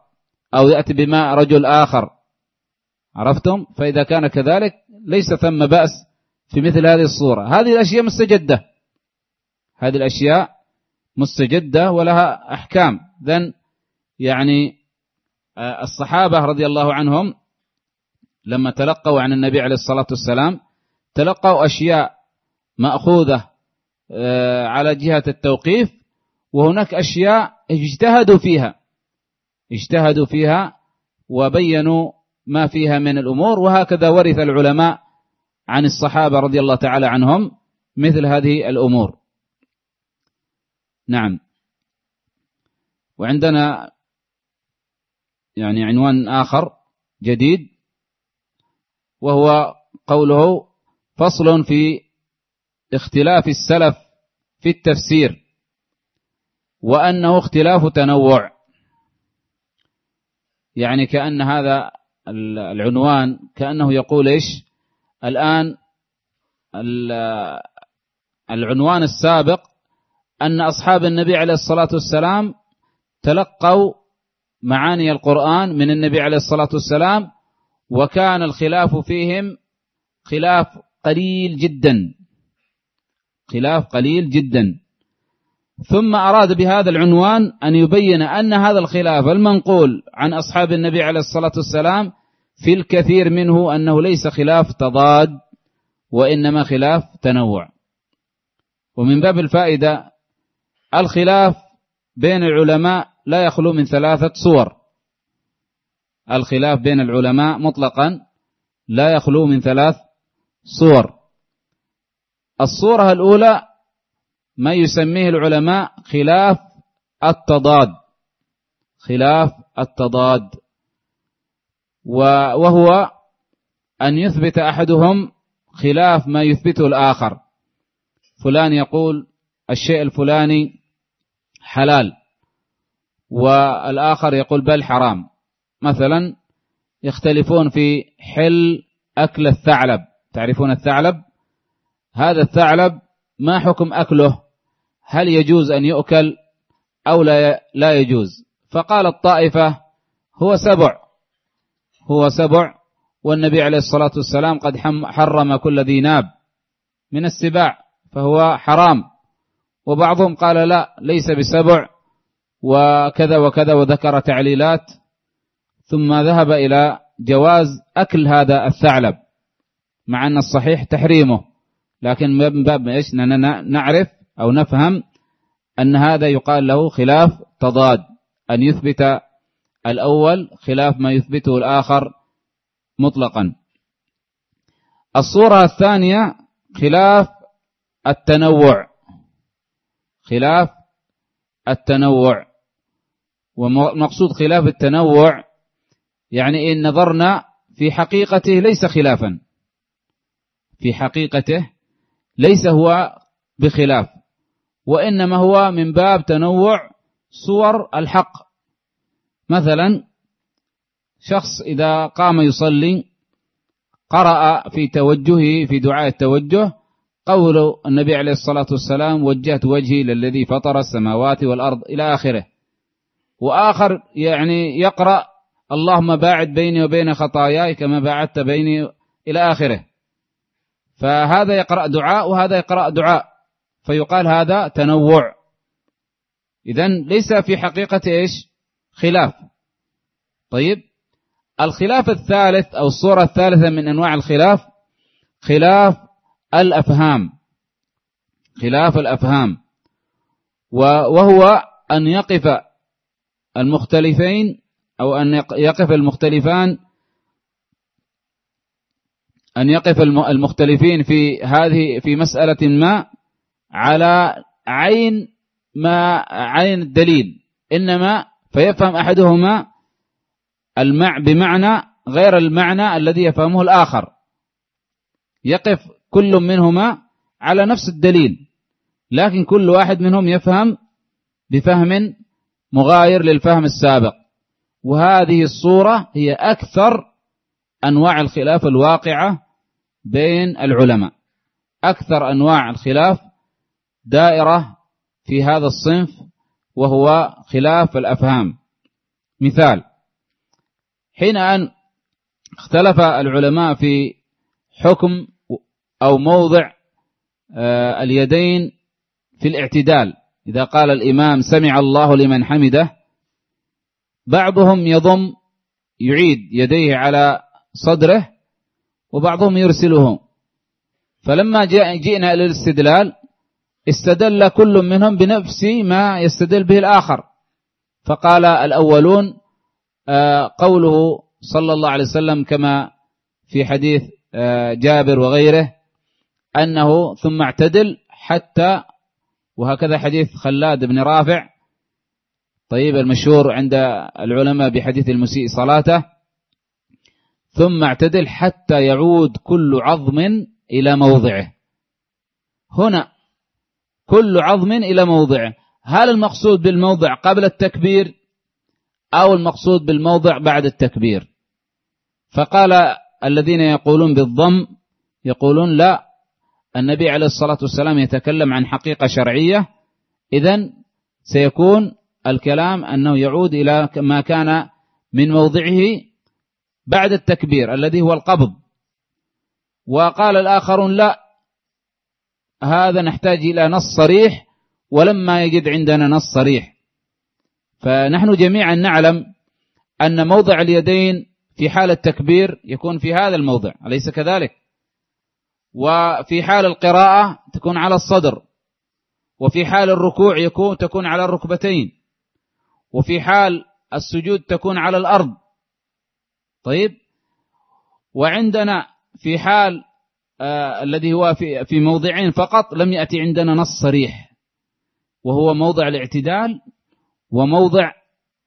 أو يأتي بماء رجل آخر. عرفتم؟ فإذا كان كذلك ليس ثم بأس في مثل هذه الصورة. هذه الأشياء مستجدة. هذه الأشياء مستجدة ولها أحكام. ذن يعني الصحابة رضي الله عنهم لما تلقوا عن النبي عليه الصلاة والسلام تلقوا أشياء مأخوذة آه، على جهة التوقيف وهناك أشياء اجتهدوا فيها اجتهدوا فيها وبينوا ما فيها من الأمور وهكذا ورث العلماء عن الصحابة رضي الله تعالى عنهم مثل هذه الأمور. نعم. وعندنا يعني عنوان آخر جديد وهو قوله فصل في اختلاف السلف في التفسير وأنه اختلاف تنوع. يعني كأن هذا العنوان كأنه يقول إيش؟ الآن العنوان السابق أن أصحاب النبي عليه الصلاة والسلام تلقوا معاني القرآن من النبي عليه الصلاة والسلام وكان الخلاف فيهم خلاف قليل جدا. خلاف قليل جدا. ثم أراد بهذا العنوان أن يبين أن هذا الخلاف المنقول عن أصحاب النبي عليه الصلاة والسلام في الكثير منه أنه ليس خلاف تضاد وإنما خلاف تنوع. ومن باب الفائدة الخلاف بين العلماء لا يخلو من ثلاثة صور. الخلاف بين العلماء مطلقا لا يخلو من ثلاث صور. الصورة الأولى ما يسميه العلماء خلاف التضاد. خلاف التضاد. وهو أن يثبت أحدهم خلاف ما يثبته الآخر. فلان يقول الشيء الفلاني حلال. والآخر يقول بل حرام. مثلا يختلفون في حل أكل الثعلب. تعرفون الثعلب؟ هذا الثعلب ما حكم أكله؟ هل يجوز أن يؤكل أو لا لا يجوز؟ فقال الطائفة هو سبع. هو سبع. والنبي عليه الصلاة والسلام قد حرم كل ذي ناب. من السباع فهو حرام. وبعضهم قال لا ليس بسبع وكذا وكذا وذكر تعليلات. ثم ذهب إلى جواز أكل هذا الثعلب مع أن الصحيح تحريمه. لكن من باب إيش؟ نعرف أو نفهم أن هذا يقال له خلاف تضاد أن يثبت الأول خلاف ما يثبته الآخر مطلقا. الصورة الثانية خلاف التنوع. خلاف التنوع. ومقصود خلاف التنوع يعني إن نظرنا في حقيقته ليس خلافا. في حقيقته ليس هو بخلاف وإنما هو من باب تنوع صور الحق. مثلا شخص إذا قام يصلي قرأ في توجهه في دعاء التوجه قول النبي عليه الصلاة والسلام وجهت وجهي للذي فطر السماوات والأرض إلى آخره. وآخر يعني يقرأ اللهم باعد بيني وبين خطاياي كما باعدت بيني إلى آخره. فهذا يقرأ دعاء وهذا يقرأ دعاء. فيقال هذا تنوع. إذا ليس في حقيقة إيش؟ خلاف. طيب الخلاف الثالث أو الصورة الثالثة من أنواع الخلاف خلاف الأفهام خلاف الأفهام وهو أن يقف المختلفين أو أن يقف المختلفان أن يقف المختلفين في هذه في مسألة ما على عين ما عين الدليل. إنما فيفهم أحدهما المع بمعنى غير المعنى الذي يفهمه الآخر. يقف كل منهما على نفس الدليل لكن كل واحد منهم يفهم بفهم مغاير للفهم السابق. وهذه الصورة هي أكثر أنواع الخلاف الواقعة بين العلماء. أكثر أنواع الخلاف دائرة في هذا الصنف وهو خلاف الأفهام. مثال حين أن اختلف العلماء في حكم أو موضع آه، اليدين في الاعتدال. إذا قال الإمام سمع الله لمن حمده بعضهم يضم يعيد يديه على صدره وبعضهم يرسلهم فلما جئنا إلى الاستدلال استدل كل منهم بنفس ما يستدل به الآخر. فقال الأولون آه، قوله صلى الله عليه وسلم كما في حديث آه، جابر وغيره أنه ثم اعتدل حتى وهكذا حديث خلاد بن رافع طيب المشهور عند العلماء بحديث المسيء صلاته ثم اعتدل حتى يعود كل عظم إلى موضعه. هنا كل عظم إلى موضعه. هل المقصود بالموضع قبل التكبير أو المقصود بالموضع بعد التكبير؟ فقال الذين يقولون بالضم يقولون لا النبي عليه الصلاة والسلام يتكلم عن حقيقة شرعية إذا سيكون الكلام أنه يعود إلى ما كان من موضعه بعد التكبير الذي هو القبض. وقال الآخرون لا هذا نحتاج إلى نص صريح ولما يجد عندنا نص صريح. فنحن جميعا نعلم أن موضع اليدين في حال التكبير يكون في هذا الموضع أليس كذلك؟ وفي حال القراءة تكون على الصدر وفي حال الركوع يكون تكون على الركبتين وفي حال السجود تكون على الأرض. طيب؟ وعندنا في حال آه الذي هو في في موضعين فقط لم يأتي عندنا نص صريح وهو موضع الاعتدال وموضع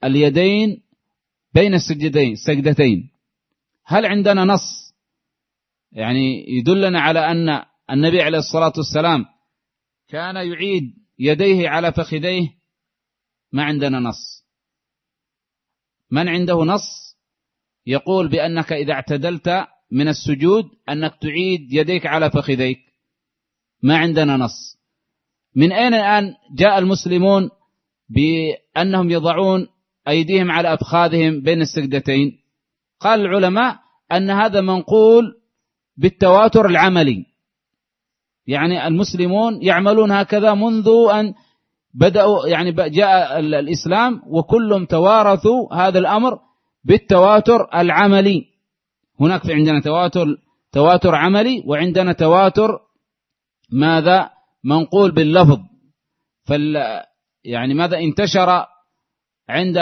اليدين بين السجدين السجدتين. هل عندنا نص يعني يدلنا على أن النبي عليه الصلاة والسلام كان يعيد يديه على فخذيه ما عندنا نص. من عنده نص يقول بأنك إذا اعتدلت من السجود أنك تعيد يديك على فخذيك. ما عندنا نص. من أين الآن جاء المسلمون بأنهم يضعون أيديهم على أفخاذهم بين السجدتين؟ قال العلماء أن هذا منقول بالتواتر العملي. يعني المسلمون يعملون هكذا منذ أن بدأوا يعني جاء الإسلام وكلهم توارثوا هذا الأمر بالتواتر العملي. هناك في عندنا تواتر تواتر عملي وعندنا تواتر ماذا؟ منقول باللفظ. فال يعني ماذا؟ انتشر عند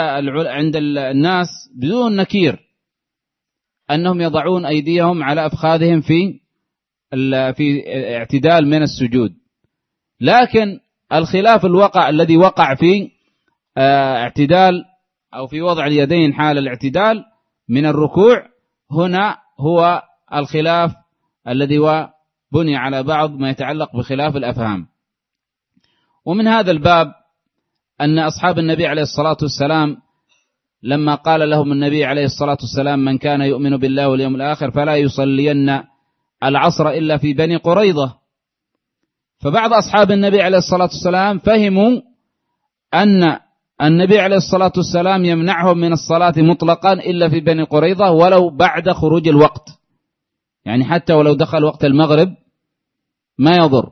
عند الناس بدون نكير. أنهم يضعون أيديهم على أفخاذهم في في اعتدال من السجود. لكن الخلاف الوقع الذي وقع في آه، اعتدال أو في وضع اليدين حال الاعتدال من الركوع هنا هو الخلاف الذي بني على بعض ما يتعلق بخلاف الأفهام. ومن هذا الباب أن أصحاب النبي عليه الصلاة والسلام لما قال لهم النبي عليه الصلاة والسلام من كان يؤمن بالله واليوم الآخر فلا يصلين العصر إلا في بني قريضة فبعض أصحاب النبي عليه الصلاة والسلام فهموا أن النبي عليه الصلاة والسلام يمنعهم من الصلاة مطلقا إلا في بني قريظة ولو بعد خروج الوقت. يعني حتى ولو دخل وقت المغرب ما يضر.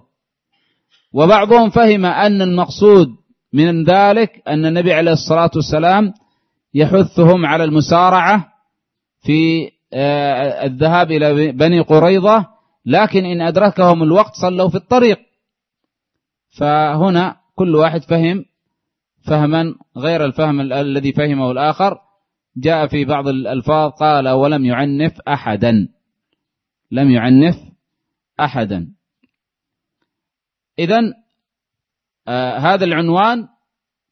وبعضهم فهم أن المقصود من ذلك أن النبي عليه الصلاة والسلام يحثهم على المسارعة في آه، الذهاب إلى بني قريظة لكن إن أدركهم الوقت صلوا في الطريق. فهنا كل واحد فهم فهما غير الفهم الذي فهمه الآخر. جاء في بعض الألفاظ قال ولم يعنف أحدا. لم يعنف أحدا. إذا آه هذا العنوان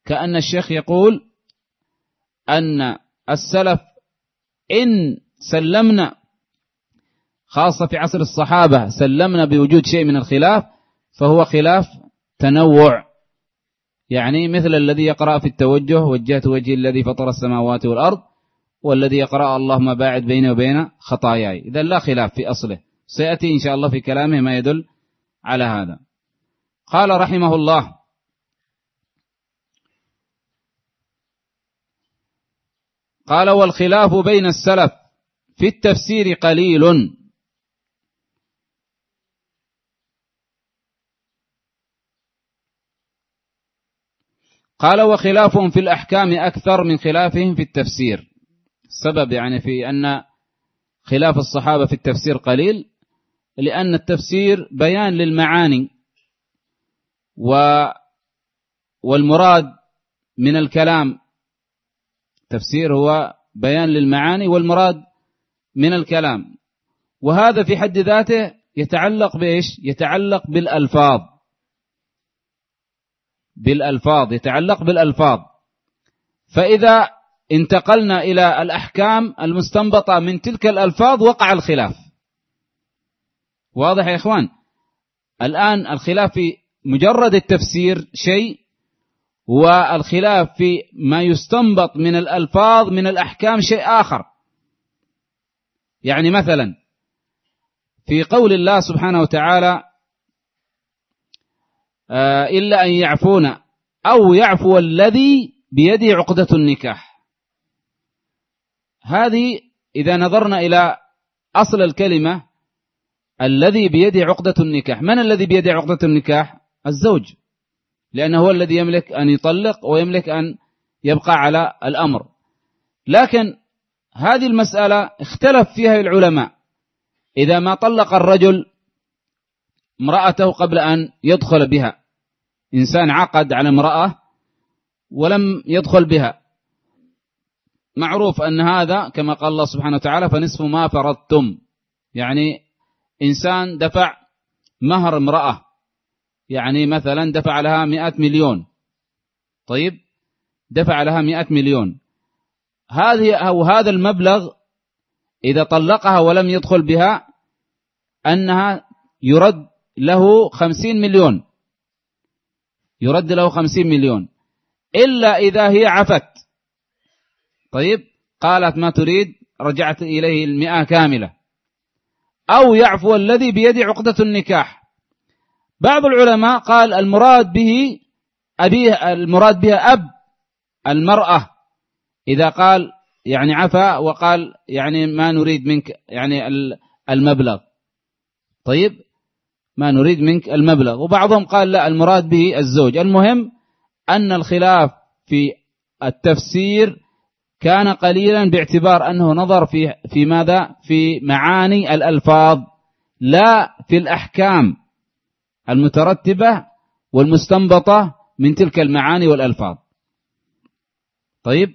كأن الشيخ يقول أن السلف إن سلمنا خاصة في عصر الصحابة سلمنا بوجود شيء من الخلاف فهو خلاف تنوع. يعني مثل الذي يقرأ في التوجه وجهت وجهي الذي فطر السماوات والأرض والذي يقرأ اللهم باعد بيني وبين خطاياي. إذا لا خلاف في أصله. سيأتي إن شاء الله في كلامه ما يدل على هذا. قال رحمه الله قال والخلاف بين السلف في التفسير قليل. قال وخلافهم في الأحكام أكثر من خلافهم في التفسير. السبب يعني في أن خلاف الصحابة في التفسير قليل لأن التفسير بيان للمعاني و والمراد من الكلام تفسير هو بيان للمعاني والمراد من الكلام. وهذا في حد ذاته يتعلق بإيش؟ يتعلق بالألفاظ. بالألفاظ يتعلق بالألفاظ. فإذا انتقلنا إلى الأحكام المستنبطة من تلك الألفاظ وقع الخلاف. واضح يا إخوان؟ الآن الخلاف في مجرد التفسير شيء والخلاف في ما يستنبط من الألفاظ من الأحكام شيء آخر. يعني مثلا في قول الله سبحانه وتعالى آه، إلا أن يعفون أو يعفو الذي بيده عقدة النكاح. هذه إذا نظرنا إلى أصل الكلمة الذي بيده عقدة النكاح. من الذي بيده عقدة النكاح؟ الزوج. لأنه هو الذي يملك أن يطلق ويملك أن يبقى على الأمر. لكن هذه المسألة اختلف فيها العلماء. إذا ما طلق الرجل امرأته قبل أن يدخل بها إنسان عقد على امرأة ولم يدخل بها. معروف أن هذا كما قال الله سبحانه وتعالى فنصف ما فرضتم. يعني إنسان دفع مهر امرأة. يعني مثلا دفع لها مئة مليون. طيب؟ دفع لها مئة مليون. هذه أو هذا المبلغ إذا طلقها ولم يدخل بها أنها يرد له خمسين مليون. يرد له خمسين مليون. إلا إذا هي عفت. طيب؟ قالت ما تريد؟ رجعت إليه المئة كاملة. أو يعفو الذي بيد عقدة النكاح. بعض العلماء قال المراد به أبيه المراد بها أب المرأة. إذا قال يعني عفا وقال يعني ما نريد منك يعني المبلغ. طيب؟ ما نريد منك المبلغ. وبعضهم قال لا المراد به الزوج. المهم أن الخلاف في التفسير كان قليلا باعتبار أنه نظر في في ماذا؟ في معاني الألفاظ لا في الأحكام. المترتبة والمستنبطة من تلك المعاني والألفاظ. طيب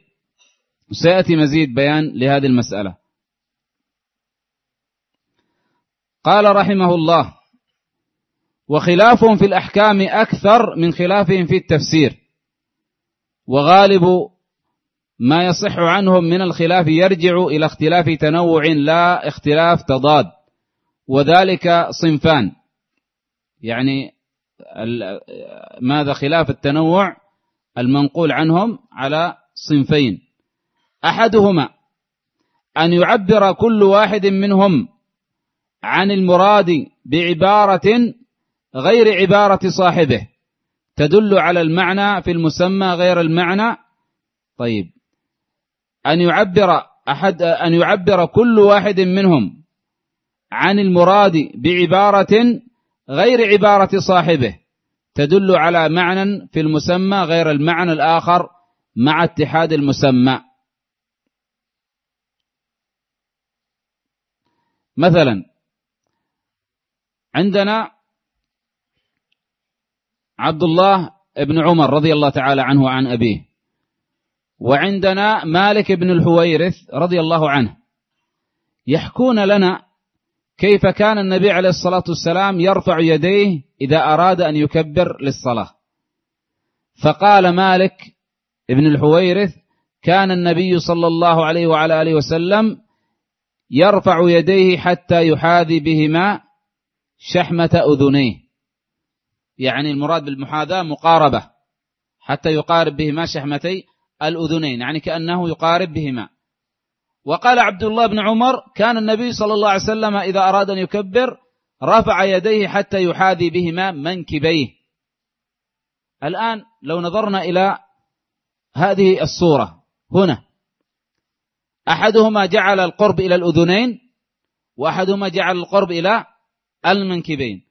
سيأتي مزيد بيان لهذه المسألة. قال رحمه الله وخلافهم في الأحكام أكثر من خلافهم في التفسير وغالب ما يصح عنهم من الخلاف يرجع إلى اختلاف تنوع لا اختلاف تضاد وذلك صنفان. يعني ماذا خلاف التنوع المنقول عنهم على صنفين. أحدهما أن يعبر كل واحد منهم عن المراد بعبارة غير عبارة صاحبه تدل على المعنى في المسمى غير المعنى. طيب أن يعبر أحد أن يعبر كل واحد منهم عن المراد بعبارة غير عبارة صاحبه. تدل على معنى في المسمى غير المعنى الآخر مع اتحاد المسمى. مثلا عندنا عبد الله بن عمر رضي الله تعالى عنه وعن أبيه. وعندنا مالك بن الحويرث رضي الله عنه. يحكون لنا كيف كان النبي عليه الصلاة والسلام يرفع يديه إذا أراد أن يكبر للصلاة؟ فقال مالك ابن الحويرث كان النبي صلى الله عليه وعلى آله وسلم يرفع يديه حتى يحاذي بهما شحمة أذنيه. يعني المراد بالمحاذاة مقاربة حتى يقارب بهما شحمتي الأذنين يعني كأنه يقارب بهما. وقال عبد الله بن عمر كان النبي صلى الله عليه وسلم إذا أراد أن يكبر رفع يديه حتى يحاذي بهما منكبيه. الآن لو نظرنا إلى هذه الصورة هنا. أحدهما جعل القرب إلى الأذنين وأحدهما جعل القرب إلى المنكبين.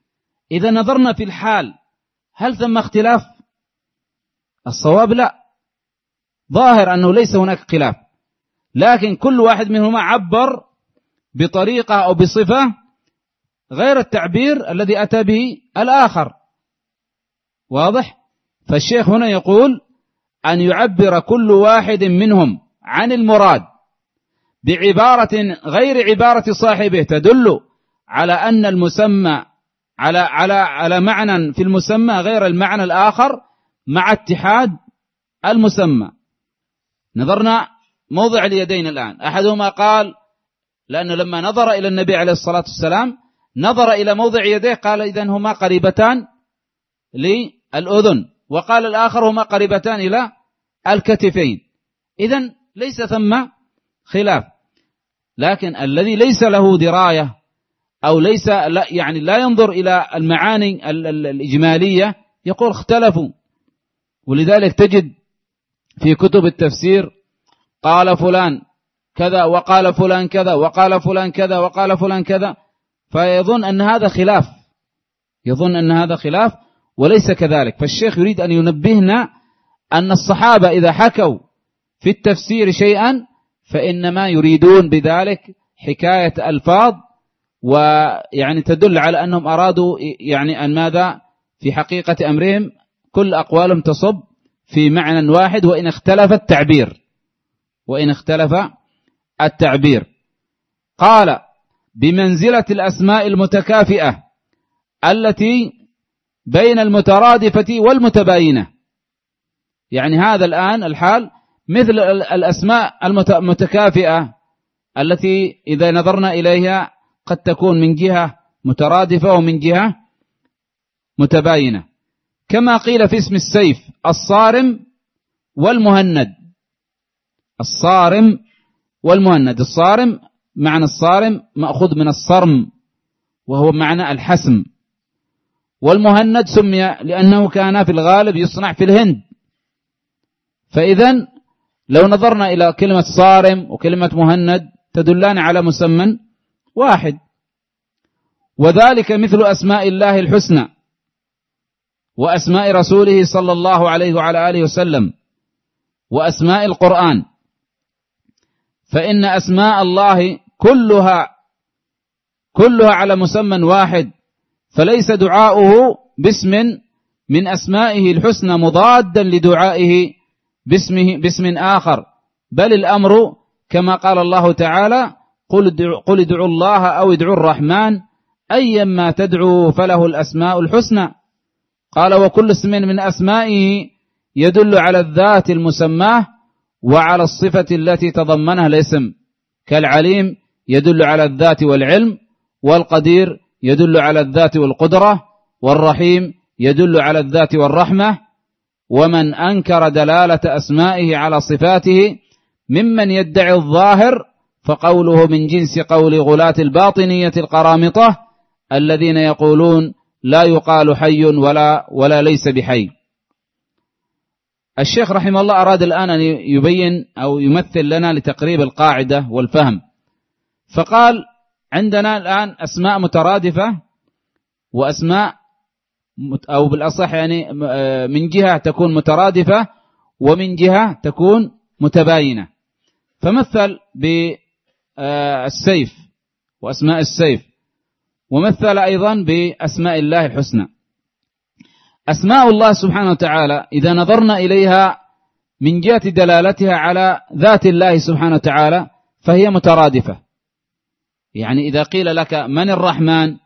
إذا نظرنا في الحال هل ثم اختلاف؟ الصواب لا. ظاهر أنه ليس هناك خلاف لكن كل واحد منهما عبر بطريقة أو بصفة غير التعبير الذي أتى به الآخر. واضح؟ فالشيخ هنا يقول أن يعبر كل واحد منهم عن المراد بعبارة غير عبارة صاحبه تدل على أن المسمى على على على معنى في المسمى غير المعنى الآخر مع اتحاد المسمى. نظرنا موضع اليدين الآن. أحدهما قال لأنه لما نظر إلى النبي عليه الصلاة والسلام نظر إلى موضع يديه قال إذن هما قريبتان للأذن وقال الآخر هما قريبتان إلى الكتفين. إذن ليس ثم خلاف. لكن الذي ليس له دراية أو ليس لا يعني لا ينظر إلى المعاني الإجمالية يقول اختلفوا. ولذلك تجد في كتب التفسير قال فلان كذا وقال فلان كذا وقال فلان كذا وقال فلان كذا فيظن أن هذا خلاف. يظن أن هذا خلاف وليس كذلك. فالشيخ يريد أن ينبهنا أن الصحابة إذا حكوا في التفسير شيئا فإنما يريدون بذلك حكاية ألفاظ ويعني تدل على أنهم أرادوا يعني أن ماذا؟ في حقيقة أمرهم كل أقوالهم تصب في معنى واحد وإن اختلف التعبير. وإن اختلف التعبير. قال بمنزلة الأسماء المتكافئة التي بين المترادفة والمتباينة. يعني هذا الآن الحال مثل الأسماء المتكافئة التي إذا نظرنا إليها قد تكون من جهة مترادفة ومن جهة متباينة. كما قيل في اسم السيف الصارم والمهند. الصارم والمهند. الصارم معنى الصارم مأخوذ من الصرم وهو معنى الحسم. والمهند سمي لأنه كان في الغالب يصنع في الهند. فإذا لو نظرنا إلى كلمة صارم وكلمة مهند تدلان على مسمى واحد. وذلك مثل أسماء الله الحسنى وأسماء رسوله صلى الله عليه وعلى آله وسلم وأسماء القرآن. فإن أسماء الله كلها كلها على مسمى واحد فليس دعاؤه باسم من أسمائه الحسنى مضادا لدعائه باسمه باسم آخر بل الأمر كما قال الله تعالى قل ادعوا الله أو ادعوا الرحمن أيما تدعوا فله الأسماء الحسنى قال وكل اسم من أسمائه يدل على الذات المسماة وعلى الصفة التي تضمنها الاسم. كالعليم يدل على الذات والعلم والقدير يدل على الذات والقدرة والرحيم يدل على الذات والرحمة. ومن أنكر دلالة أسمائه على صفاته ممن يدعي الظاهر فقوله من جنس قول غلاة الباطنية القرامطة الذين يقولون لا يقال حي ولا ولا ليس بحي. الشيخ رحمه الله أراد الآن أن يبين أو يمثل لنا لتقريب القاعدة والفهم. فقال عندنا الآن أسماء مترادفة وأسماء أو بالأصح يعني من جهة تكون مترادفة ومن جهة تكون متباينة. فمثل بالسيف وأسماء السيف ومثل أيضا بأسماء الله الحسنى. أسماء الله سبحانه وتعالى إذا نظرنا إليها من جهة دلالتها على ذات الله سبحانه وتعالى فهي مترادفة. يعني إذا قيل لك من الرحمن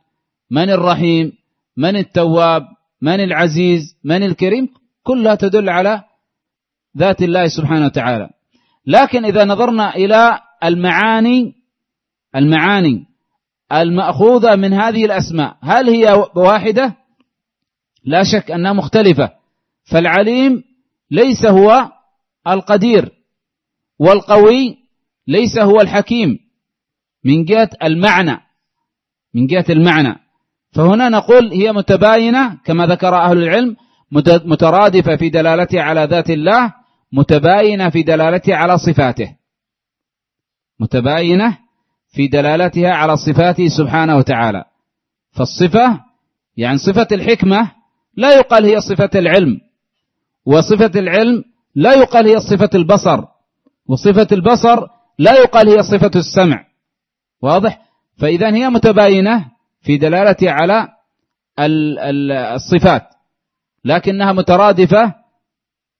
من الرحيم من التواب من العزيز من الكريم كلها تدل على ذات الله سبحانه وتعالى. لكن إذا نظرنا إلى المعاني المعاني المأخوذة من هذه الأسماء هل هي واحدة؟ لا شك أنها مختلفة. فالعليم ليس هو القدير والقوي ليس هو الحكيم. من جهة المعنى من جهة المعنى. فهنا نقول هي متباينة كما ذكر أهل العلم مترادفة في دلالتها على ذات الله متباينة في دلالتها على صفاته. متباينة في دلالتها على صفاته سبحانه وتعالى. فالصفة يعني صفة الحكمة لا يقال هي صفة العلم وصفة العلم لا يقال هي صفة البصر وصفة البصر لا يقال هي صفة السمع. واضح؟ فإذا هي متباينة في دلالتها على الصفات لكنها مترادفة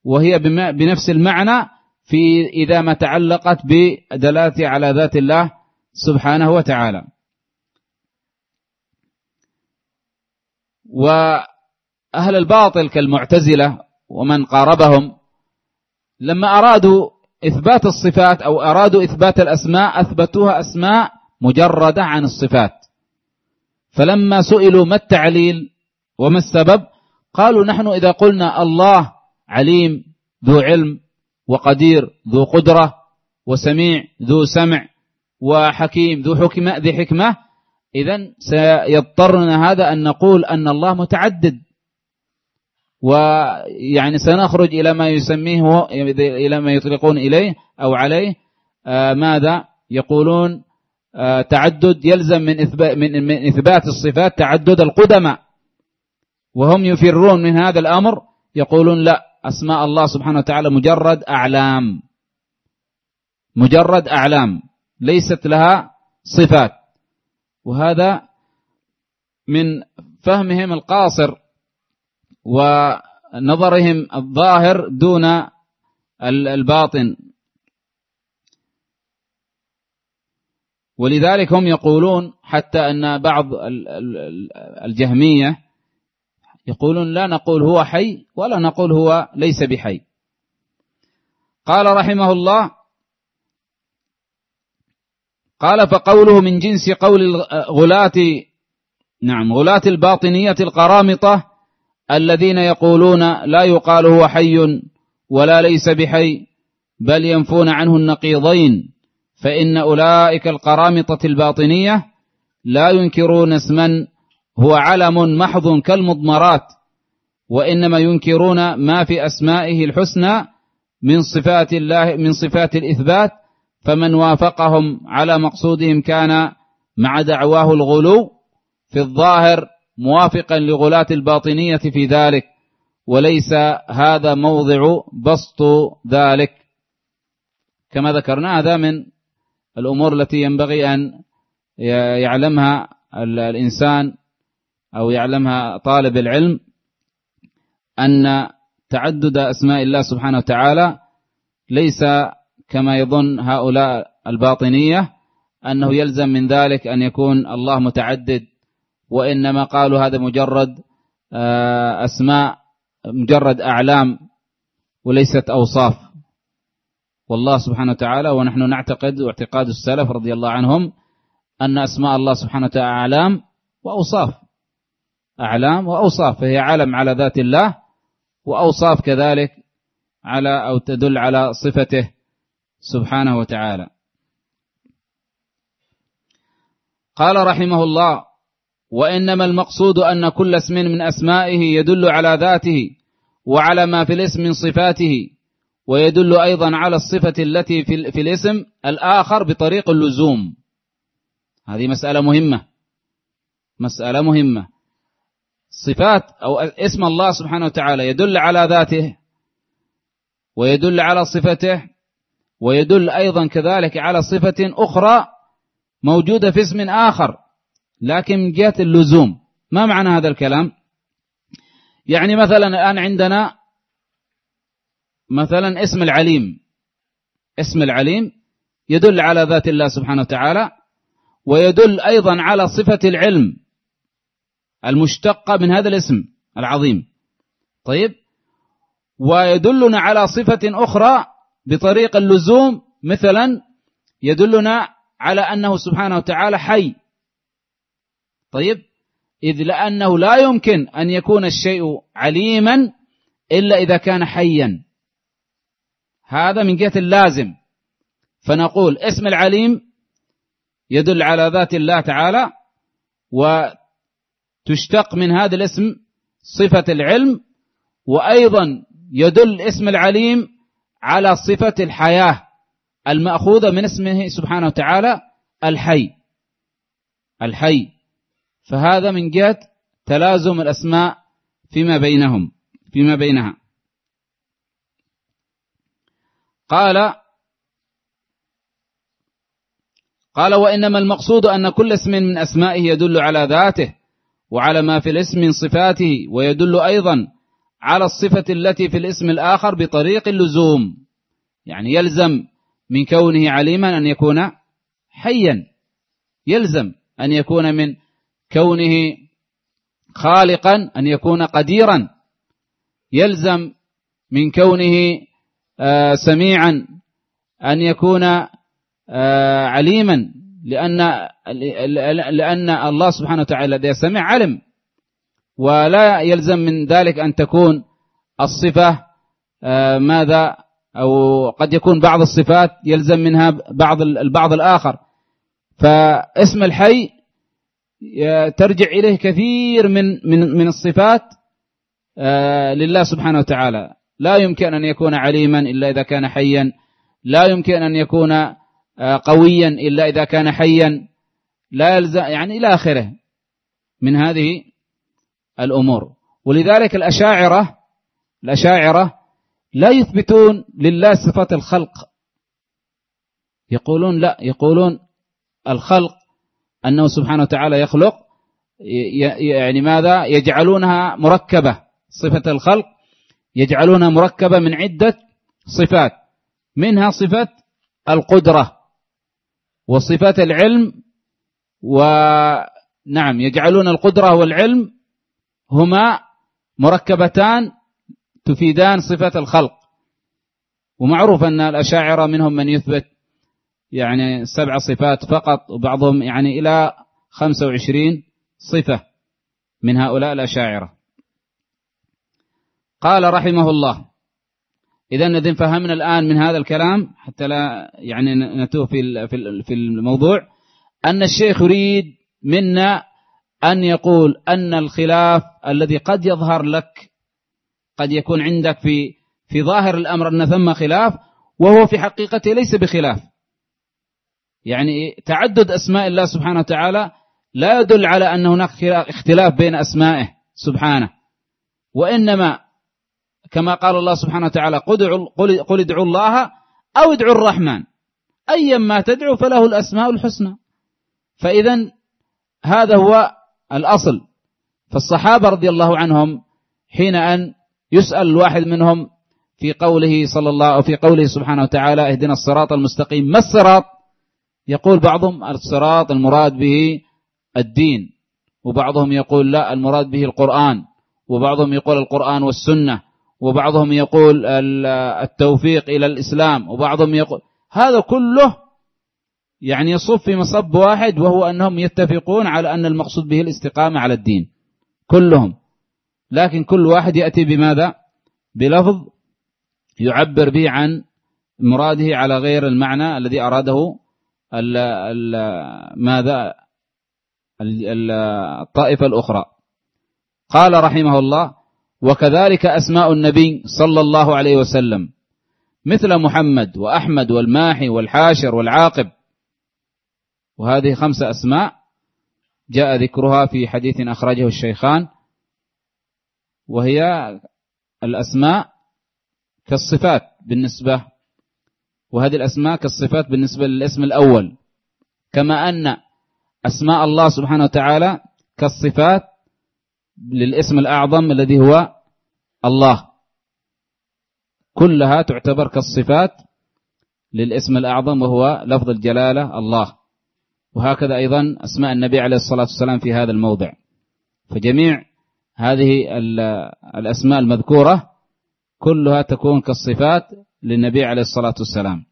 وهي بنفس المعنى في إذا ما تعلقت بدلالته على ذات الله سبحانه وتعالى. وأهل الباطل كالمعتزلة ومن قاربهم لما أرادوا إثبات الصفات أو أرادوا إثبات الأسماء أثبتوها أسماء مجردة عن الصفات. فلما سئلوا ما التعليل وما السبب قالوا نحن إذا قلنا الله عليم ذو علم وقدير ذو قدرة وسميع ذو سمع وحكيم ذو حكمة ذي حكمة إذا سيضطرنا هذا أن نقول أن الله متعدد. ويعني سنخرج إلى ما يسميه إلى ما يطلقون إليه أو عليه. آه ماذا؟ يقولون آه تعدد يلزم من إثبات, من, من إثبات الصفات تعدد القدماء. وهم يفرون من هذا الأمر يقولون لا أسماء الله سبحانه وتعالى مجرد أعلام. مجرد أعلام ليست لها صفات. وهذا من فهمهم القاصر. ونظرهم الظاهر دون الباطن. ولذلك هم يقولون حتى أن بعض الجهمية يقولون لا نقول هو حي ولا نقول هو ليس بحي. قال رحمه الله قال فقوله من جنس قول غلاة نعم غلاة الباطنية القرامطة الذين يقولون لا يقال هو حي ولا ليس بحي بل ينفون عنه النقيضين فإن أولئك القرامطة الباطنية لا ينكرون اسما هو علم محض كالمضمرات وإنما ينكرون ما في أسمائه الحسنى من صفات الله من صفات الإثبات فمن وافقهم على مقصودهم كان مع دعواه الغلو في الظاهر موافقا لغلاة الباطنية في ذلك وليس هذا موضع بسط ذلك. كما ذكرنا هذا من الأمور التي ينبغي أن يعلمها الإنسان أو يعلمها طالب العلم أن تعدد أسماء الله سبحانه وتعالى ليس كما يظن هؤلاء الباطنية أنه يلزم من ذلك أن يكون الله متعدد وإنما قالوا هذا مجرد آه، أسماء مجرد أعلام وليست أوصاف. والله سبحانه وتعالى ونحن نعتقد واعتقاد السلف رضي الله عنهم أن أسماء الله سبحانه وتعالى أعلام وأوصاف. أعلام وأوصاف فهي علم على ذات الله وأوصاف كذلك على أو تدل على صفته سبحانه وتعالى. قال رحمه الله وإنما المقصود أن كل اسم من أسمائه يدل على ذاته وعلى ما في الاسم من صفاته ويدل أيضا على الصفة التي في الاسم الآخر بطريق اللزوم. هذه مسألة مهمة. مسألة مهمة. صفات أو اسم الله سبحانه وتعالى يدل على ذاته ويدل على صفته ويدل أيضا كذلك على صفة أخرى موجودة في اسم آخر. لكن من جهة اللزوم. ما معنى هذا الكلام؟ يعني مثلا الآن عندنا مثلا اسم العليم. اسم العليم يدل على ذات الله سبحانه وتعالى ويدل أيضا على صفة العلم المشتقة من هذا الاسم العظيم. طيب؟ ويدلنا على صفة أخرى بطريق اللزوم مثلا يدلنا على أنه سبحانه وتعالى حي. طيب؟ إذ لأنه لا يمكن أن يكون الشيء عليما إلا إذا كان حيا. هذا من جهة اللازم. فنقول اسم العليم يدل على ذات الله تعالى وتشتق من هذا الاسم صفة العلم وأيضا يدل اسم العليم على صفة الحياة المأخوذة من اسمه سبحانه وتعالى الحي. الحي. فهذا من جهة تلازم الأسماء فيما بينهم فيما بينها. قال قال وإنما المقصود أن كل اسم من أسمائه يدل على ذاته وعلى ما في الاسم من صفاته ويدل أيضا على الصفة التي في الاسم الآخر بطريق اللزوم يعني يلزم من كونه عليما أن يكون حيا يلزم أن يكون من كونه خالقا أن يكون قديرا يلزم من كونه آه، سميعا أن يكون آه، عليما لأن لأن الله سبحانه وتعالى الذي سمع علم. ولا يلزم من ذلك أن تكون الصفة آه، ماذا؟ أو قد يكون بعض الصفات يلزم منها بعض البعض الآخر. فاسم الحي ترجع إليه كثير من من من الصفات آه، لله سبحانه وتعالى. لا يمكن أن يكون عليما إلا إذا كان حيا. لا يمكن أن يكون آه، قويا إلا إذا كان حيا. لا يلزم يعني إلى آخره من هذه الأمور. ولذلك الأشاعرة الأشاعرة لا يثبتون لله صفة الخلق. يقولون لا يقولون الخلق أنه سبحانه وتعالى يخلق يعني ماذا؟ يجعلونها مركبة صفة الخلق يجعلونها مركبة من عدة صفات. منها صفة القدرة وصفة العلم ونعم يجعلون القدرة والعلم هما مركبتان تفيدان صفة الخلق. ومعروف أن الأشاعرة منهم من يثبت يعني سبع صفات فقط وبعضهم يعني إلى خمسة وعشرين صفة من هؤلاء الأشاعرة. قال رحمه الله إذا إذن فهمنا الآن من هذا الكلام حتى لا يعني نتوه في في الموضوع أن الشيخ يريد منا أن يقول أن الخلاف الذي قد يظهر لك قد يكون عندك في في ظاهر الأمر أن ثم خلاف وهو في حقيقته ليس بخلاف. يعني تعدد أسماء الله سبحانه وتعالى لا يدل على أن هناك اختلاف بين أسمائه سبحانه. وإنما كما قال الله سبحانه وتعالى قل ادعوا الله أو ادعوا الرحمن. أيا ما تدعو فله الأسماء الحسنى. فإذا هذا هو الأصل. فالصحابة رضي الله عنهم حين أن يسأل الواحد منهم في قوله صلى الله أو في قوله سبحانه وتعالى اهدنا الصراط المستقيم ما الصراط؟ يقول بعضهم الصراط المراد به الدين وبعضهم يقول لا المراد به القرآن وبعضهم يقول القرآن والسنة وبعضهم يقول التوفيق إلى الإسلام وبعضهم يقول هذا كله يعني يصب في مصب واحد وهو أنهم يتفقون على أن المقصود به الاستقامة على الدين كلهم. لكن كل واحد يأتي بماذا؟ بلفظ يعبر به عن مراده على غير المعنى الذي أراده ال ال ماذا الطائفة الأخرى. قال رحمه الله وكذلك أسماء النبي صلى الله عليه وسلم مثل محمد وأحمد والماحي والحاشر والعاقب. وهذه خمسة أسماء جاء ذكرها في حديث أخرجه الشيخان وهي الأسماء كالصفات بالنسبة وهذه الأسماء كالصفات بالنسبة للاسم الأول. كما أن أسماء الله سبحانه وتعالى كالصفات للاسم الأعظم الذي هو الله. كلها تعتبر كالصفات للاسم الأعظم وهو لفظ الجلالة الله. وهكذا أيضا أسماء النبي عليه الصلاة والسلام في هذا الموضع. فجميع هذه الأسماء المذكورة كلها تكون كالصفات للنبي عليه الصلاة والسلام.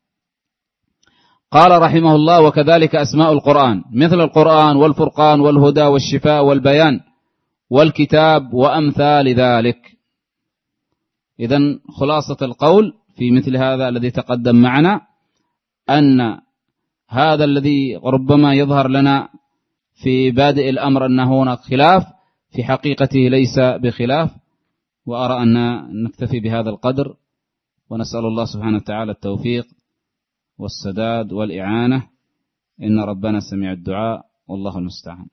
قال رحمه الله وكذلك أسماء القرآن مثل القرآن والفرقان والهدى والشفاء والبيان والكتاب وأمثال ذلك. إذا خلاصة القول في مثل هذا الذي تقدم معنا أن هذا الذي ربما يظهر لنا في بادئ الأمر أنه هناك خلاف في حقيقته ليس بخلاف. وأرى أن نكتفي بهذا القدر ونسأل الله سبحانه وتعالى التوفيق والسداد والإعانة. إن ربنا سمع الدعاء والله المستعان.